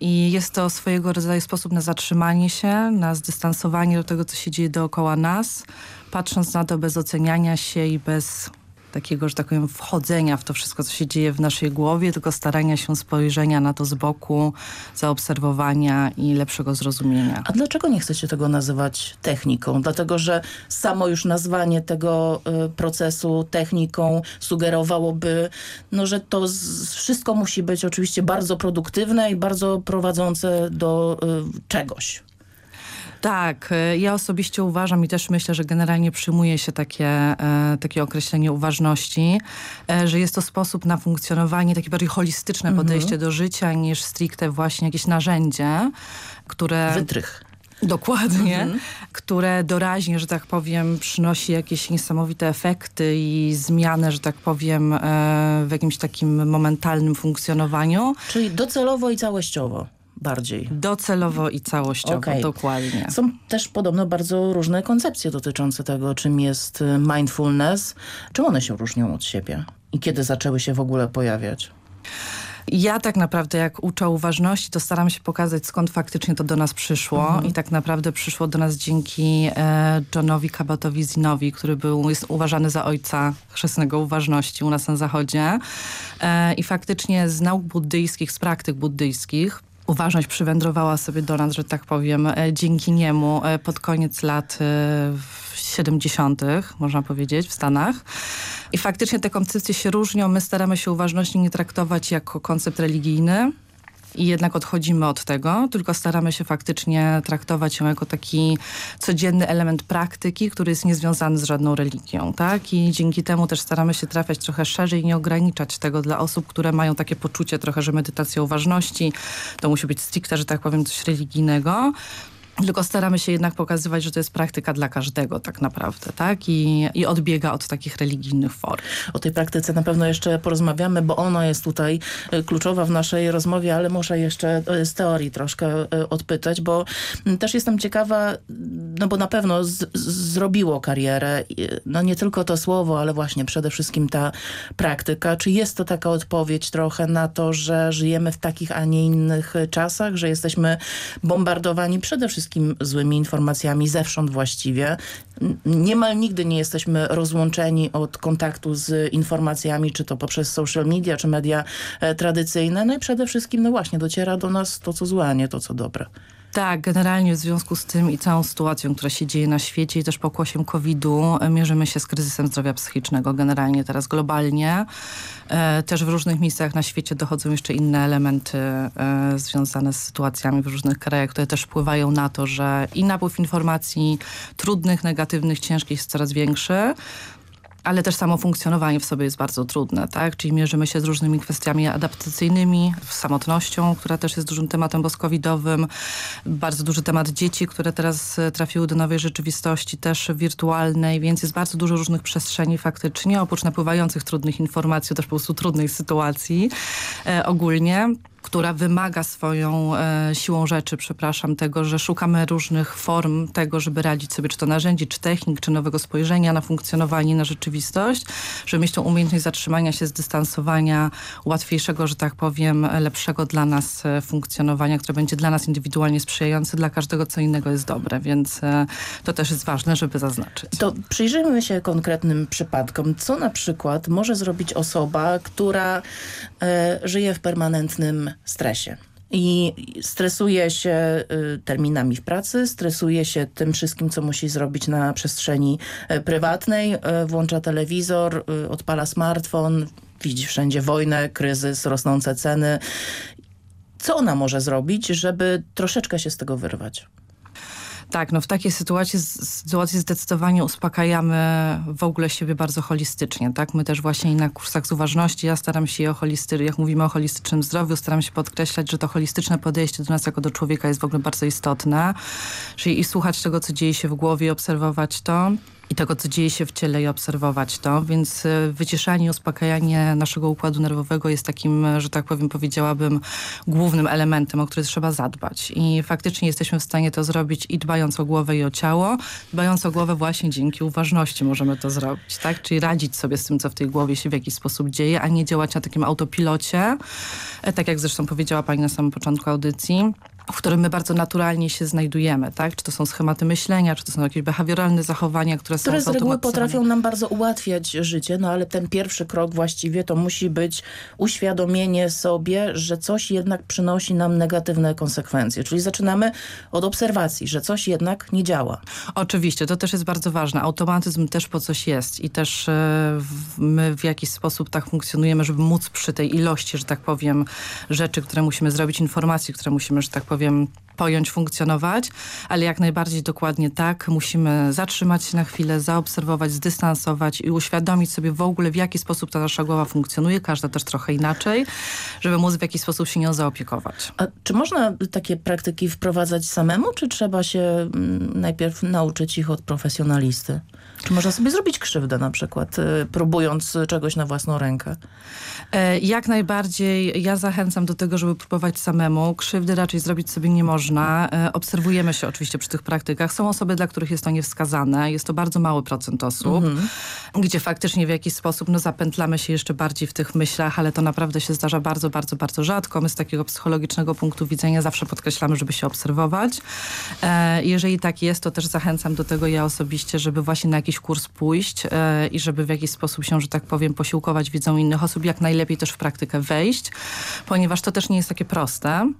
I jest to swojego rodzaju sposób na zatrzymanie się, na zdystansowanie do tego, co się dzieje dookoła nas, patrząc na to bez oceniania się i bez takiego, że tak powiem, wchodzenia w to wszystko, co się dzieje w naszej głowie, tylko starania się spojrzenia na to z boku, zaobserwowania i lepszego zrozumienia. A dlaczego nie chcecie tego nazywać techniką? Dlatego, że samo już nazwanie tego y, procesu techniką sugerowałoby, no, że to wszystko musi być oczywiście bardzo produktywne i bardzo prowadzące do y, czegoś. Tak, e, ja osobiście uważam i też myślę, że generalnie przyjmuje się takie, e, takie określenie uważności, e, że jest to sposób na funkcjonowanie, takie bardziej holistyczne mhm. podejście mhm. do życia niż stricte właśnie jakieś narzędzie, które... Wytrych. Dokładnie, mhm. które doraźnie, że tak powiem, przynosi jakieś niesamowite efekty i zmianę, że tak powiem, w jakimś takim momentalnym funkcjonowaniu. Czyli docelowo i całościowo bardziej. Docelowo i całościowo, okay. dokładnie. Są też podobno bardzo różne koncepcje dotyczące tego, czym jest y, mindfulness. Czym one się różnią od siebie? I kiedy zaczęły się w ogóle pojawiać? Ja tak naprawdę jak uczę uważności, to staram się pokazać skąd faktycznie to do nas przyszło mhm. i tak naprawdę przyszło do nas dzięki e, Johnowi Kabatowi-Zinowi, który był, jest uważany za ojca chrzestnego uważności u nas na zachodzie e, i faktycznie z nauk buddyjskich, z praktyk buddyjskich uważność przywędrowała sobie do nas, że tak powiem, e, dzięki niemu e, pod koniec lat 70., e, można powiedzieć, w Stanach. I faktycznie te koncepcje się różnią. My staramy się uważności nie traktować jako koncept religijny, i jednak odchodzimy od tego, tylko staramy się faktycznie traktować ją jako taki codzienny element praktyki, który jest niezwiązany z żadną religią. tak? I dzięki temu też staramy się trafiać trochę szerzej i nie ograniczać tego dla osób, które mają takie poczucie trochę, że medytacja uważności to musi być stricte, że tak powiem, coś religijnego tylko staramy się jednak pokazywać, że to jest praktyka dla każdego tak naprawdę, tak? I, I odbiega od takich religijnych form. O tej praktyce na pewno jeszcze porozmawiamy, bo ona jest tutaj e, kluczowa w naszej rozmowie, ale muszę jeszcze e, z teorii troszkę e, odpytać, bo też jestem ciekawa, no bo na pewno z, zrobiło karierę, no nie tylko to słowo, ale właśnie przede wszystkim ta praktyka. Czy jest to taka odpowiedź trochę na to, że żyjemy w takich, a nie innych czasach, że jesteśmy bombardowani przede wszystkim wszystkim złymi informacjami zewsząd właściwie. Niemal nigdy nie jesteśmy rozłączeni od kontaktu z informacjami, czy to poprzez social media, czy media e, tradycyjne. No i przede wszystkim, no właśnie, dociera do nas to, co złe, a nie to, co dobre. Tak, generalnie w związku z tym i całą sytuacją, która się dzieje na świecie i też pokłosiem COVID-u e, mierzymy się z kryzysem zdrowia psychicznego generalnie teraz globalnie. E, też w różnych miejscach na świecie dochodzą jeszcze inne elementy e, związane z sytuacjami w różnych krajach, które też wpływają na to, że i napływ informacji trudnych, negatywnych, ciężkich jest coraz większy ale też samo funkcjonowanie w sobie jest bardzo trudne, tak? Czyli mierzymy się z różnymi kwestiami adaptacyjnymi, samotnością, która też jest dużym tematem boskowidowym, bardzo duży temat dzieci, które teraz e, trafiły do nowej rzeczywistości, też wirtualnej, więc jest bardzo dużo różnych przestrzeni faktycznie, oprócz napływających trudnych informacji, też po prostu trudnej sytuacji e, ogólnie. Która wymaga swoją e, siłą rzeczy, przepraszam, tego, że szukamy różnych form tego, żeby radzić sobie, czy to narzędzi, czy technik, czy nowego spojrzenia na funkcjonowanie, na rzeczywistość, żeby mieć tą umiejętność zatrzymania się, zdystansowania, łatwiejszego, że tak powiem, lepszego dla nas e, funkcjonowania, które będzie dla nas indywidualnie sprzyjające, dla każdego co innego jest dobre, więc e, to też jest ważne, żeby zaznaczyć. To przyjrzyjmy się konkretnym przypadkom. Co na przykład może zrobić osoba, która e, żyje w permanentnym stresie? I stresuje się y, terminami w pracy, stresuje się tym wszystkim, co musi zrobić na przestrzeni y, prywatnej, y, włącza telewizor, odpala smartfon, widzi wszędzie wojnę, kryzys, rosnące ceny. Co ona może zrobić, żeby troszeczkę się z tego wyrwać? Tak, no w takiej sytuacji, sytuacji zdecydowanie uspokajamy w ogóle siebie bardzo holistycznie, tak? My też właśnie na kursach z uważności, ja staram się o holisty, jak mówimy o holistycznym zdrowiu, staram się podkreślać, że to holistyczne podejście do nas jako do człowieka jest w ogóle bardzo istotne, czyli i słuchać tego, co dzieje się w głowie, obserwować to, i tego, co dzieje się w ciele i obserwować to, więc e, wyciszanie, uspokajanie naszego układu nerwowego jest takim, e, że tak powiem, powiedziałabym, głównym elementem, o który trzeba zadbać. I faktycznie jesteśmy w stanie to zrobić i dbając o głowę i o ciało, dbając o głowę właśnie dzięki uważności możemy to zrobić, tak? Czyli radzić sobie z tym, co w tej głowie się w jakiś sposób dzieje, a nie działać na takim autopilocie, e, tak jak zresztą powiedziała pani na samym początku audycji, w którym my bardzo naturalnie się znajdujemy, tak? Czy to są schematy myślenia, czy to są jakieś behawioralne zachowania, które, które są z reguły potrafią nam bardzo ułatwiać życie, no ale ten pierwszy krok właściwie to musi być uświadomienie sobie, że coś jednak przynosi nam negatywne konsekwencje. Czyli zaczynamy od obserwacji, że coś jednak nie działa. Oczywiście, to też jest bardzo ważne. Automatyzm też po coś jest i też e, my w jakiś sposób tak funkcjonujemy, żeby móc przy tej ilości, że tak powiem, rzeczy, które musimy zrobić, informacji, które musimy, że tak powiem, powiem, pojąć, funkcjonować, ale jak najbardziej dokładnie tak. Musimy zatrzymać się na chwilę, zaobserwować, zdystansować i uświadomić sobie w ogóle, w jaki sposób ta nasza głowa funkcjonuje, każda też trochę inaczej, żeby móc w jakiś sposób się nią zaopiekować. A czy można takie praktyki wprowadzać samemu, czy trzeba się mm, najpierw nauczyć ich od profesjonalisty? Czy można sobie zrobić krzywdę na przykład, y, próbując czegoś na własną rękę? E, jak najbardziej ja zachęcam do tego, żeby próbować samemu. Krzywdy raczej zrobić sobie nie można. E, obserwujemy się oczywiście przy tych praktykach. Są osoby, dla których jest to niewskazane. Jest to bardzo mały procent osób, mhm. gdzie faktycznie w jakiś sposób no, zapętlamy się jeszcze bardziej w tych myślach, ale to naprawdę się zdarza bardzo, bardzo, bardzo rzadko. My z takiego psychologicznego punktu widzenia zawsze podkreślamy, żeby się obserwować. E, jeżeli tak jest, to też zachęcam do tego ja osobiście, żeby właśnie na jakiś kurs pójść i żeby w jakiś sposób się, że tak powiem, posiłkować wiedzą innych osób, jak najlepiej też w praktykę wejść, ponieważ to też nie jest takie proste.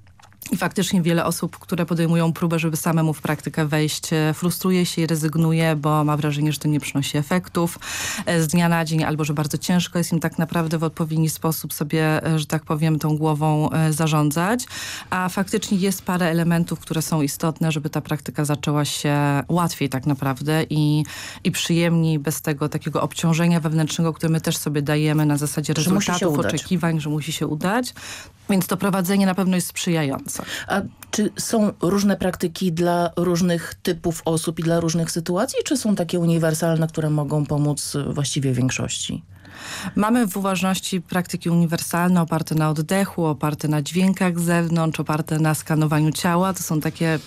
I faktycznie wiele osób, które podejmują próbę, żeby samemu w praktykę wejść, e, frustruje się i rezygnuje, bo ma wrażenie, że to nie przynosi efektów e, z dnia na dzień, albo że bardzo ciężko jest im tak naprawdę w odpowiedni sposób sobie, e, że tak powiem, tą głową zarządzać. A faktycznie jest parę elementów, które są istotne, żeby ta praktyka zaczęła się łatwiej tak naprawdę i, i przyjemniej, bez tego takiego obciążenia wewnętrznego, które my też sobie dajemy na zasadzie rezultatów, oczekiwań, że musi się udać. Więc to prowadzenie na pewno jest sprzyjające. A czy są różne praktyki dla różnych typów osób i dla różnych sytuacji, czy są takie uniwersalne, które mogą pomóc właściwie większości? Mamy w uważności praktyki uniwersalne oparte na oddechu, oparte na dźwiękach z zewnątrz, oparte na skanowaniu ciała. To są takie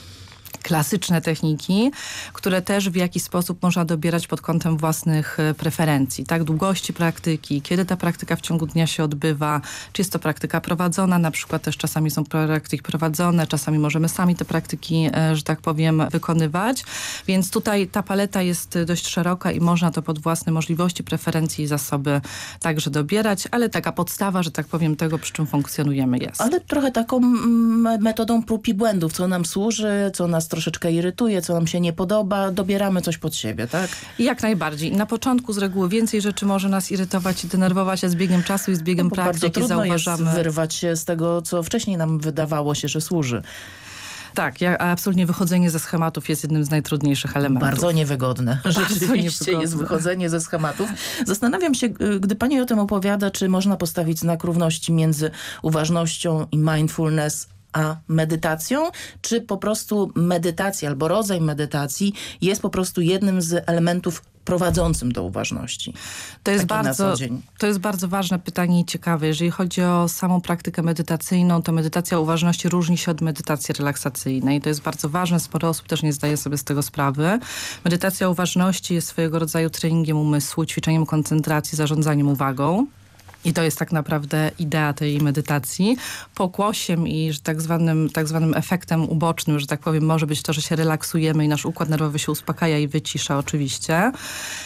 klasyczne techniki, które też w jakiś sposób można dobierać pod kątem własnych e, preferencji, tak? Długości praktyki, kiedy ta praktyka w ciągu dnia się odbywa, czy jest to praktyka prowadzona, na przykład też czasami są praktyki prowadzone, czasami możemy sami te praktyki, e, że tak powiem, wykonywać, więc tutaj ta paleta jest dość szeroka i można to pod własne możliwości, preferencje i zasoby także dobierać, ale taka podstawa, że tak powiem, tego przy czym funkcjonujemy jest. Ale trochę taką metodą prób i błędów, co nam służy, co nas troszeczkę irytuje, co nam się nie podoba, dobieramy coś pod siebie, tak? Jak najbardziej. Na początku z reguły więcej rzeczy może nas irytować i denerwować, a z biegiem czasu i z biegiem no, praktyki bardzo zauważamy. Jest wyrwać się z tego, co wcześniej nam wydawało się, że służy. Tak, ja, absolutnie wychodzenie ze schematów jest jednym z najtrudniejszych elementów. Bardzo niewygodne. [LAUGHS] Rzeczywiście niewygodne. jest wychodzenie ze schematów. Zastanawiam się, gdy pani o tym opowiada, czy można postawić znak równości między uważnością i mindfulness, a medytacją, czy po prostu medytacja albo rodzaj medytacji jest po prostu jednym z elementów prowadzącym do uważności? To jest, bardzo, to jest bardzo ważne pytanie i ciekawe. Jeżeli chodzi o samą praktykę medytacyjną, to medytacja uważności różni się od medytacji relaksacyjnej. To jest bardzo ważne. Sporo osób też nie zdaje sobie z tego sprawy. Medytacja uważności jest swojego rodzaju treningiem umysłu, ćwiczeniem koncentracji, zarządzaniem uwagą. I to jest tak naprawdę idea tej medytacji. Pokłosiem i że tak, zwanym, tak zwanym efektem ubocznym, że tak powiem, może być to, że się relaksujemy i nasz układ nerwowy się uspokaja i wycisza oczywiście,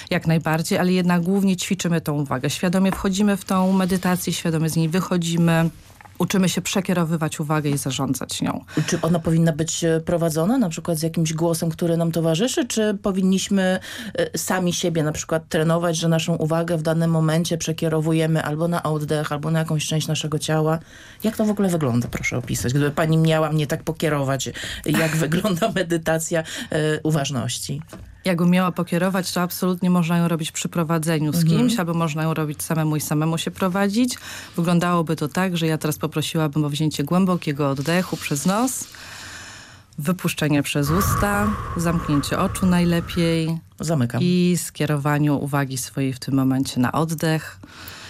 jak najbardziej, ale jednak głównie ćwiczymy tą uwagę. Świadomie wchodzimy w tą medytację, świadomie z niej wychodzimy, uczymy się przekierowywać uwagę i zarządzać nią. Czy ona powinna być e, prowadzona na przykład z jakimś głosem, który nam towarzyszy, czy powinniśmy e, sami siebie na przykład trenować, że naszą uwagę w danym momencie przekierowujemy albo na oddech, albo na jakąś część naszego ciała? Jak to w ogóle wygląda? Proszę opisać. Gdyby pani miała mnie tak pokierować, jak [LAUGHS] wygląda medytacja e, uważności jakbym miała pokierować, to absolutnie można ją robić przy prowadzeniu z mhm. kimś, albo można ją robić samemu i samemu się prowadzić. Wyglądałoby to tak, że ja teraz poprosiłabym o wzięcie głębokiego oddechu przez nos, wypuszczenie przez usta, zamknięcie oczu najlepiej. Zamykam. I skierowaniu uwagi swojej w tym momencie na oddech.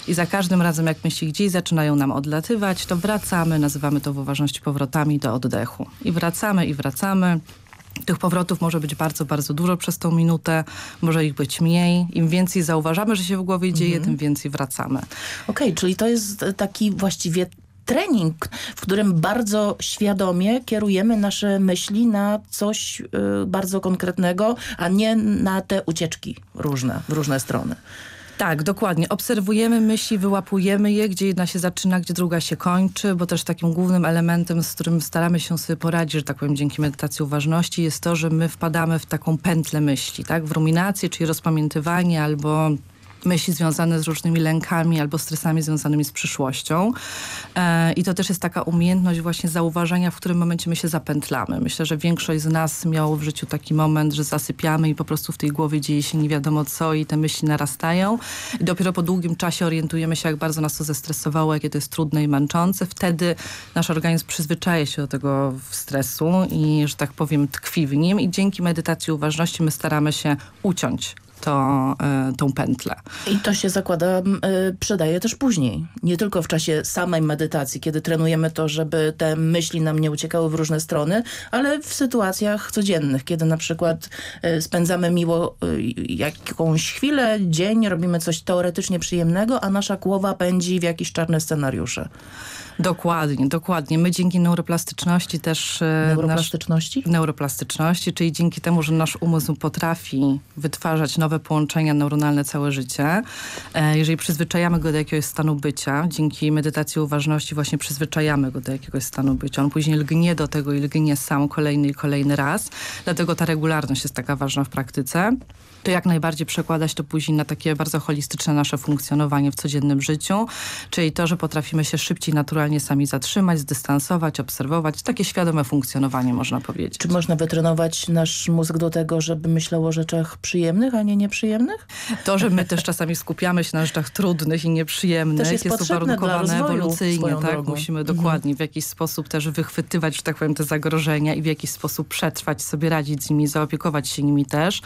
I za każdym razem, jak myśli gdzieś zaczynają nam odlatywać, to wracamy, nazywamy to w uważności powrotami do oddechu. I wracamy, i wracamy. Tych powrotów może być bardzo, bardzo dużo przez tą minutę, może ich być mniej. Im więcej zauważamy, że się w głowie dzieje, mhm. tym więcej wracamy. Okej, okay, czyli to jest taki właściwie trening, w którym bardzo świadomie kierujemy nasze myśli na coś y, bardzo konkretnego, a nie na te ucieczki różne, w różne strony. Tak, dokładnie. Obserwujemy myśli, wyłapujemy je, gdzie jedna się zaczyna, gdzie druga się kończy, bo też takim głównym elementem, z którym staramy się sobie poradzić, że tak powiem, dzięki medytacji uważności, jest to, że my wpadamy w taką pętlę myśli, tak? W ruminację, czyli rozpamiętywanie albo myśli związane z różnymi lękami albo stresami związanymi z przyszłością. E, I to też jest taka umiejętność właśnie zauważenia, w którym momencie my się zapętlamy. Myślę, że większość z nas miało w życiu taki moment, że zasypiamy i po prostu w tej głowie dzieje się nie wiadomo co i te myśli narastają. I dopiero po długim czasie orientujemy się, jak bardzo nas to zestresowało, jakie to jest trudne i męczące. Wtedy nasz organizm przyzwyczaja się do tego stresu i, że tak powiem, tkwi w nim i dzięki medytacji uważności my staramy się uciąć to, e, tą pętlę. I to się zakłada, e, przydaje też później. Nie tylko w czasie samej medytacji, kiedy trenujemy to, żeby te myśli nam nie uciekały w różne strony, ale w sytuacjach codziennych, kiedy na przykład e, spędzamy miło jakąś chwilę, dzień, robimy coś teoretycznie przyjemnego, a nasza głowa pędzi w jakieś czarne scenariusze. Dokładnie, dokładnie. My dzięki neuroplastyczności też... Neuroplastyczności? Nasz, neuroplastyczności, czyli dzięki temu, że nasz umysł potrafi wytwarzać nowe połączenia neuronalne całe życie. E, jeżeli przyzwyczajamy go do jakiegoś stanu bycia, dzięki medytacji uważności właśnie przyzwyczajamy go do jakiegoś stanu bycia. On później lgnie do tego i lgnie sam kolejny i kolejny raz. Dlatego ta regularność jest taka ważna w praktyce to jak najbardziej przekładać to później na takie bardzo holistyczne nasze funkcjonowanie w codziennym życiu, czyli to, że potrafimy się szybciej, naturalnie sami zatrzymać, zdystansować, obserwować. Takie świadome funkcjonowanie można powiedzieć. Czy można wytrenować nasz mózg do tego, żeby myślał o rzeczach przyjemnych, a nie nieprzyjemnych? To, że my też czasami skupiamy się na rzeczach trudnych i nieprzyjemnych jest, jest uwarunkowane ewolucyjnie. Tak? Drogą. Musimy mhm. dokładnie w jakiś sposób też wychwytywać, że tak powiem, te zagrożenia i w jakiś sposób przetrwać, sobie radzić z nimi, zaopiekować się nimi też.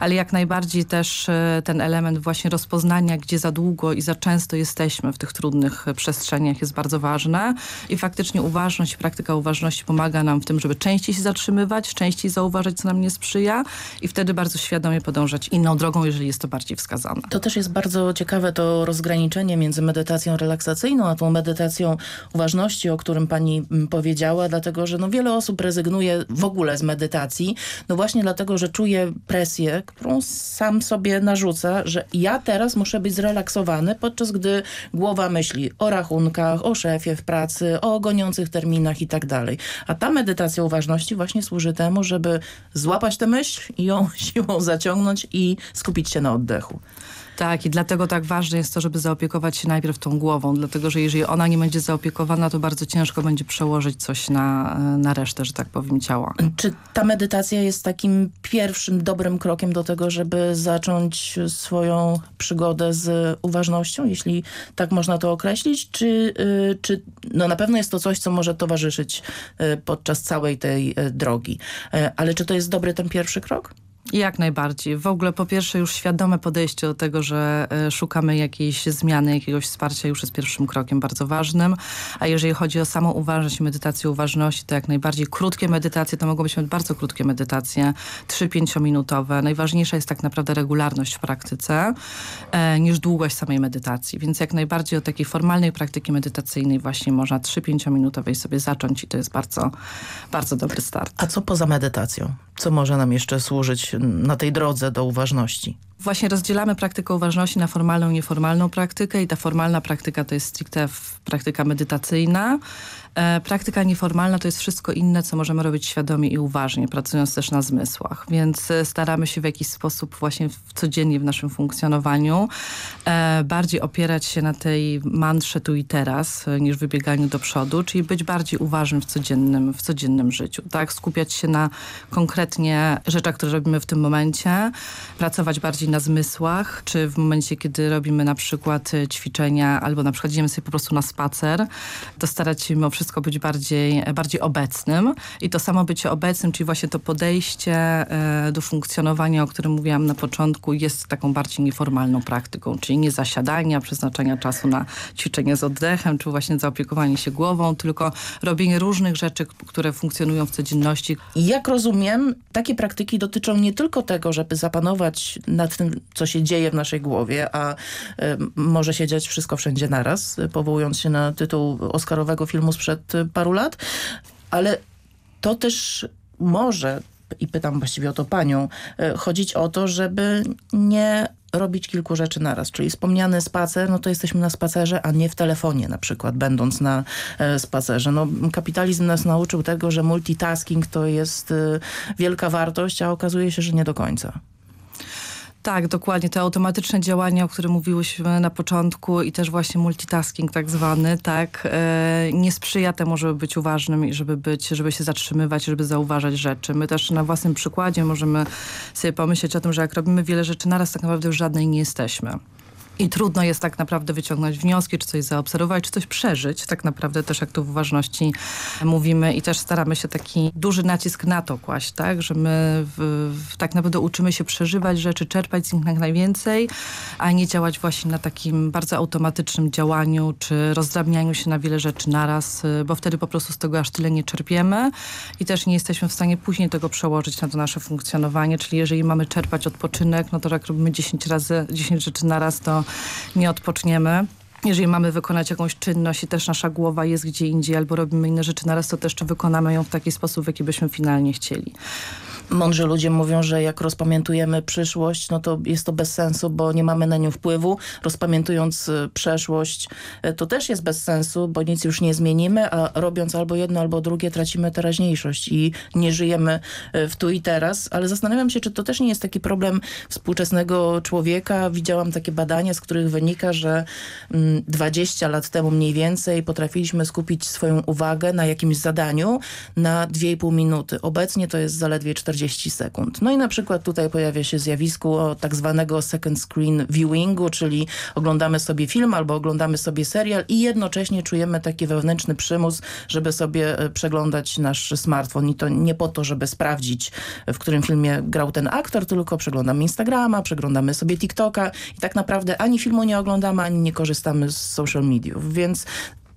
Ale jak naj najbardziej też e, ten element właśnie rozpoznania, gdzie za długo i za często jesteśmy w tych trudnych e, przestrzeniach jest bardzo ważne i faktycznie uważność, praktyka uważności pomaga nam w tym, żeby częściej się zatrzymywać, częściej zauważać, co nam nie sprzyja i wtedy bardzo świadomie podążać inną drogą, jeżeli jest to bardziej wskazane. To też jest bardzo ciekawe to rozgraniczenie między medytacją relaksacyjną, a tą medytacją uważności, o którym pani mm, powiedziała, dlatego, że no wiele osób rezygnuje w ogóle z medytacji, no właśnie dlatego, że czuje presję, którą sam sobie narzuca, że ja teraz muszę być zrelaksowany, podczas gdy głowa myśli o rachunkach, o szefie w pracy, o goniących terminach i tak dalej. A ta medytacja uważności właśnie służy temu, żeby złapać tę myśl i ją [LAUGHS] siłą zaciągnąć i skupić się na oddechu. Tak i dlatego tak ważne jest to, żeby zaopiekować się najpierw tą głową, dlatego że jeżeli ona nie będzie zaopiekowana, to bardzo ciężko będzie przełożyć coś na, na resztę, że tak powiem, ciała. Czy ta medytacja jest takim pierwszym dobrym krokiem do tego, żeby zacząć swoją przygodę z uważnością, jeśli tak można to określić? Czy, y, czy no na pewno jest to coś, co może towarzyszyć y, podczas całej tej y, drogi. Ale czy to jest dobry ten pierwszy krok? Jak najbardziej. W ogóle po pierwsze już świadome podejście do tego, że e, szukamy jakiejś zmiany, jakiegoś wsparcia już jest pierwszym krokiem bardzo ważnym. A jeżeli chodzi o samą uważność i medytację uważności, to jak najbardziej krótkie medytacje, to mogą być bardzo krótkie medytacje, 3-5 minutowe. Najważniejsza jest tak naprawdę regularność w praktyce e, niż długość samej medytacji. Więc jak najbardziej od takiej formalnej praktyki medytacyjnej właśnie można 3-5 minutowej sobie zacząć i to jest bardzo, bardzo dobry start. A co poza medytacją? Co może nam jeszcze służyć na tej drodze do uważności? Właśnie rozdzielamy praktykę uważności na formalną i nieformalną praktykę i ta formalna praktyka to jest stricte praktyka medytacyjna. E, praktyka nieformalna to jest wszystko inne, co możemy robić świadomie i uważnie, pracując też na zmysłach. Więc e, staramy się w jakiś sposób właśnie w, codziennie w naszym funkcjonowaniu e, bardziej opierać się na tej mantrze tu i teraz, e, niż wybieganiu do przodu, czyli być bardziej uważnym w codziennym, w codziennym życiu. Tak? Skupiać się na konkretnie rzeczach, które robimy w tym momencie, pracować bardziej na zmysłach, czy w momencie, kiedy robimy na przykład e, ćwiczenia, albo na przykład idziemy sobie po prostu na spacer, to starać się mimo wszystko być bardziej, bardziej obecnym i to samo bycie obecnym, czyli właśnie to podejście e, do funkcjonowania, o którym mówiłam na początku, jest taką bardziej nieformalną praktyką, czyli nie zasiadania, przeznaczania czasu na ćwiczenie z oddechem, czy właśnie zaopiekowanie się głową, tylko robienie różnych rzeczy, które funkcjonują w codzienności. Jak rozumiem, takie praktyki dotyczą nie tylko tego, żeby zapanować nad tym, co się dzieje w naszej głowie, a może się dziać wszystko wszędzie naraz, powołując się na tytuł oscarowego filmu sprzed paru lat, ale to też może i pytam właściwie o to panią, chodzić o to, żeby nie robić kilku rzeczy naraz. Czyli wspomniany spacer, no to jesteśmy na spacerze, a nie w telefonie na przykład, będąc na e, spacerze. No, kapitalizm nas nauczył tego, że multitasking to jest e, wielka wartość, a okazuje się, że nie do końca. Tak, dokładnie. Te automatyczne działania, o których mówiłyśmy na początku i też właśnie multitasking tak zwany, tak, e, nie sprzyja temu, żeby być uważnym i żeby być, żeby się zatrzymywać, żeby zauważać rzeczy. My też na własnym przykładzie możemy sobie pomyśleć o tym, że jak robimy wiele rzeczy naraz, tak naprawdę już żadnej nie jesteśmy. I trudno jest tak naprawdę wyciągnąć wnioski, czy coś zaobserwować, czy coś przeżyć. Tak naprawdę też jak tu w uważności mówimy i też staramy się taki duży nacisk na to kłaść, tak? Że my w, w, tak naprawdę uczymy się przeżywać rzeczy, czerpać z nich jak najwięcej, a nie działać właśnie na takim bardzo automatycznym działaniu, czy rozdrabnianiu się na wiele rzeczy naraz, bo wtedy po prostu z tego aż tyle nie czerpiemy i też nie jesteśmy w stanie później tego przełożyć na to nasze funkcjonowanie, czyli jeżeli mamy czerpać odpoczynek, no to jak robimy 10 razy, 10 rzeczy naraz, to nie odpoczniemy jeżeli mamy wykonać jakąś czynność i też nasza głowa jest gdzie indziej albo robimy inne rzeczy naraz, to też czy wykonamy ją w taki sposób, w jaki byśmy finalnie chcieli. Mądrzy ludzie mówią, że jak rozpamiętujemy przyszłość, no to jest to bez sensu, bo nie mamy na nią wpływu. Rozpamiętując y, przeszłość, y, to też jest bez sensu, bo nic już nie zmienimy, a robiąc albo jedno, albo drugie, tracimy teraźniejszość i nie żyjemy y, w tu i teraz. Ale zastanawiam się, czy to też nie jest taki problem współczesnego człowieka. Widziałam takie badania, z których wynika, że 20 mm, lat temu mniej więcej potrafiliśmy skupić swoją uwagę na jakimś zadaniu na 2,5 minuty. Obecnie to jest zaledwie 40 40 sekund. No i na przykład tutaj pojawia się zjawisko tak zwanego second screen viewingu, czyli oglądamy sobie film albo oglądamy sobie serial i jednocześnie czujemy taki wewnętrzny przymus, żeby sobie e, przeglądać nasz smartfon i to nie po to, żeby sprawdzić, w którym filmie grał ten aktor, tylko przeglądamy Instagrama, przeglądamy sobie TikToka i tak naprawdę ani filmu nie oglądamy, ani nie korzystamy z social mediów, więc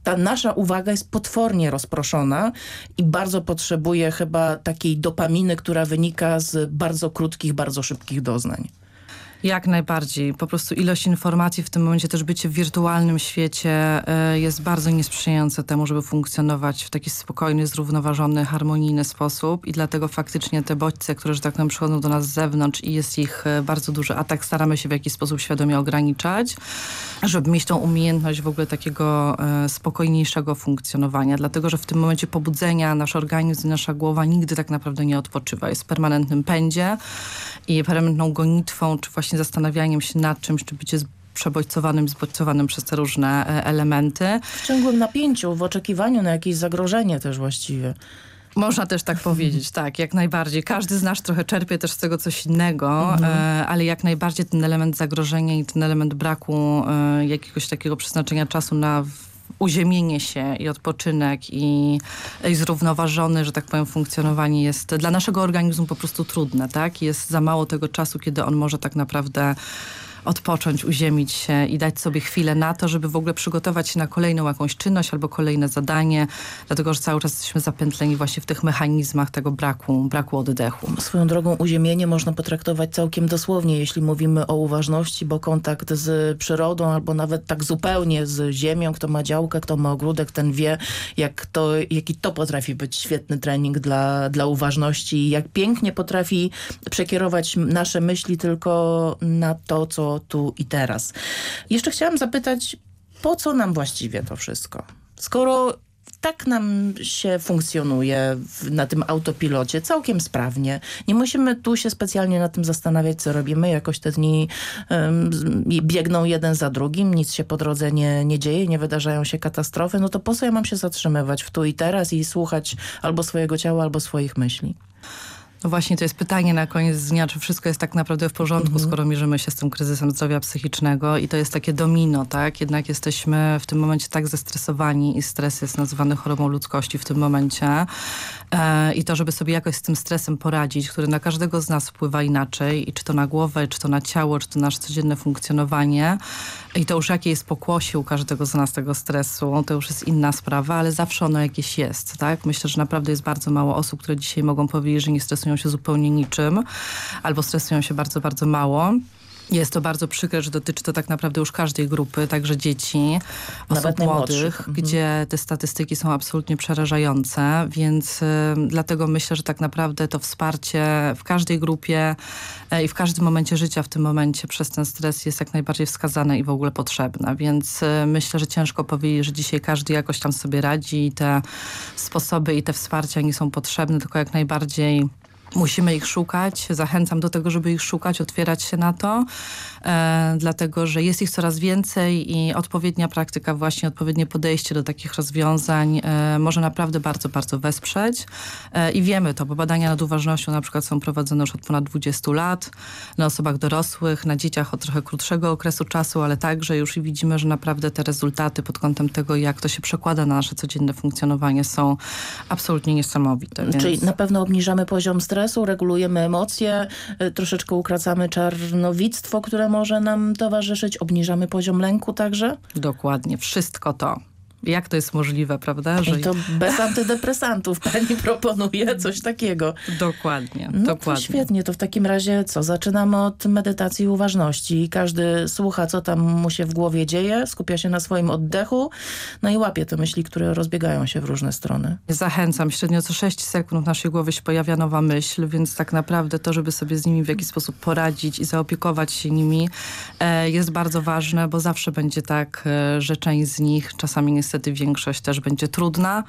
ta nasza uwaga jest potwornie rozproszona i bardzo potrzebuje chyba takiej dopaminy, która wynika z bardzo krótkich, bardzo szybkich doznań. Jak najbardziej. Po prostu ilość informacji w tym momencie, też bycie w wirtualnym świecie e, jest bardzo niesprzyjające temu, żeby funkcjonować w taki spokojny, zrównoważony, harmonijny sposób i dlatego faktycznie te bodźce, które, że tak powiem, przychodzą do nas z zewnątrz i jest ich e, bardzo dużo, a tak staramy się w jakiś sposób świadomie ograniczać, żeby mieć tą umiejętność w ogóle takiego e, spokojniejszego funkcjonowania, dlatego, że w tym momencie pobudzenia nasz organizm, nasza głowa nigdy tak naprawdę nie odpoczywa. Jest w permanentnym pędzie i permanentną gonitwą, czy właśnie zastanawianiem się nad czymś, czy bycie przebodźcowanym, zbodźcowanym przez te różne e, elementy. W ciągłym napięciu, w oczekiwaniu na jakieś zagrożenie też właściwie. Można też tak powiedzieć, tak, jak najbardziej. Każdy z nas trochę czerpie też z tego coś innego, mhm. e, ale jak najbardziej ten element zagrożenia i ten element braku e, jakiegoś takiego przeznaczenia czasu na uziemienie się i odpoczynek i, i zrównoważone, że tak powiem, funkcjonowanie jest dla naszego organizmu po prostu trudne, tak? Jest za mało tego czasu, kiedy on może tak naprawdę odpocząć, uziemić się i dać sobie chwilę na to, żeby w ogóle przygotować się na kolejną jakąś czynność albo kolejne zadanie, dlatego że cały czas jesteśmy zapętleni właśnie w tych mechanizmach tego braku, braku oddechu. Swoją drogą uziemienie można potraktować całkiem dosłownie, jeśli mówimy o uważności, bo kontakt z przyrodą albo nawet tak zupełnie z ziemią, kto ma działkę, kto ma ogródek, ten wie, jak to, jaki to potrafi być świetny trening dla, dla uważności jak pięknie potrafi przekierować nasze myśli tylko na to, co tu i teraz. Jeszcze chciałam zapytać, po co nam właściwie to wszystko? Skoro tak nam się funkcjonuje na tym autopilocie całkiem sprawnie. Nie musimy tu się specjalnie na tym zastanawiać, co robimy. Jakoś te dni um, biegną jeden za drugim, nic się po drodze nie, nie dzieje, nie wydarzają się katastrofy. No to po co ja mam się zatrzymywać w tu i teraz i słuchać albo swojego ciała, albo swoich myśli? No właśnie, to jest pytanie na koniec dnia, czy wszystko jest tak naprawdę w porządku, mhm. skoro mierzymy się z tym kryzysem zdrowia psychicznego i to jest takie domino, tak? Jednak jesteśmy w tym momencie tak zestresowani i stres jest nazywany chorobą ludzkości w tym momencie e, i to, żeby sobie jakoś z tym stresem poradzić, który na każdego z nas wpływa inaczej i czy to na głowę, czy to na ciało, czy to nasze codzienne funkcjonowanie i to już jakie jest pokłosie u każdego z nas tego stresu, to już jest inna sprawa, ale zawsze ono jakieś jest, tak? Myślę, że naprawdę jest bardzo mało osób, które dzisiaj mogą powiedzieć, że nie stresują się zupełnie niczym albo stresują się bardzo, bardzo mało. Jest to bardzo przykre, że dotyczy to tak naprawdę już każdej grupy, także dzieci, osób młodych, mhm. gdzie te statystyki są absolutnie przerażające, więc y, dlatego myślę, że tak naprawdę to wsparcie w każdej grupie y, i w każdym momencie życia w tym momencie przez ten stres jest jak najbardziej wskazane i w ogóle potrzebne, więc y, myślę, że ciężko powiedzieć, że dzisiaj każdy jakoś tam sobie radzi i te sposoby i te wsparcia nie są potrzebne, tylko jak najbardziej Musimy ich szukać. Zachęcam do tego, żeby ich szukać, otwierać się na to, e, dlatego że jest ich coraz więcej i odpowiednia praktyka, właśnie odpowiednie podejście do takich rozwiązań e, może naprawdę bardzo, bardzo wesprzeć. E, I wiemy to, bo badania nad uważnością na przykład są prowadzone już od ponad 20 lat na osobach dorosłych, na dzieciach od trochę krótszego okresu czasu, ale także już i widzimy, że naprawdę te rezultaty pod kątem tego, jak to się przekłada na nasze codzienne funkcjonowanie są absolutnie niesamowite. Czyli więc... na pewno obniżamy poziom stresu stresu, regulujemy emocje, y, troszeczkę ukracamy czarnowictwo, które może nam towarzyszyć, obniżamy poziom lęku także? Dokładnie, wszystko to jak to jest możliwe, prawda? Że... I to [LAUGHS] bez antydepresantów pani proponuje coś takiego. Dokładnie, no dokładnie. To świetnie, to w takim razie co? Zaczynamy od medytacji i uważności. Każdy słucha, co tam mu się w głowie dzieje, skupia się na swoim oddechu, no i łapie te myśli, które rozbiegają się w różne strony. Zachęcam, średnio co 6 sekund w naszej głowie się pojawia nowa myśl, więc tak naprawdę to, żeby sobie z nimi w jakiś sposób poradzić i zaopiekować się nimi e, jest bardzo ważne, bo zawsze będzie tak, e, że część z nich czasami niestety niestety większość też będzie trudna,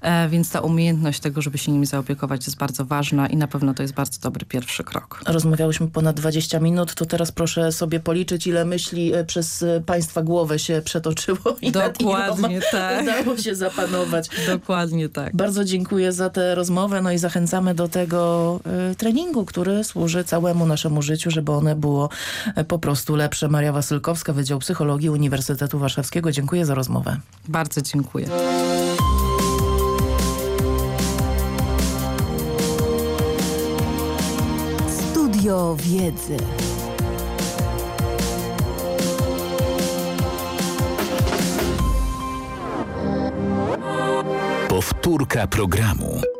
e, więc ta umiejętność tego, żeby się nimi zaopiekować jest bardzo ważna i na pewno to jest bardzo dobry pierwszy krok. Rozmawiałyśmy ponad 20 minut, to teraz proszę sobie policzyć, ile myśli e, przez e, Państwa głowę się przetoczyło i Dokładnie [LAUGHS] tak. udało się zapanować. Dokładnie tak. Bardzo dziękuję za tę rozmowę, no i zachęcamy do tego y, treningu, który służy całemu naszemu życiu, żeby one było po prostu lepsze. Maria Wasylkowska, Wydział Psychologii Uniwersytetu Warszawskiego. Dziękuję za rozmowę. Bardzo dziękuję. Studio Wiedzy. Powtórka programu.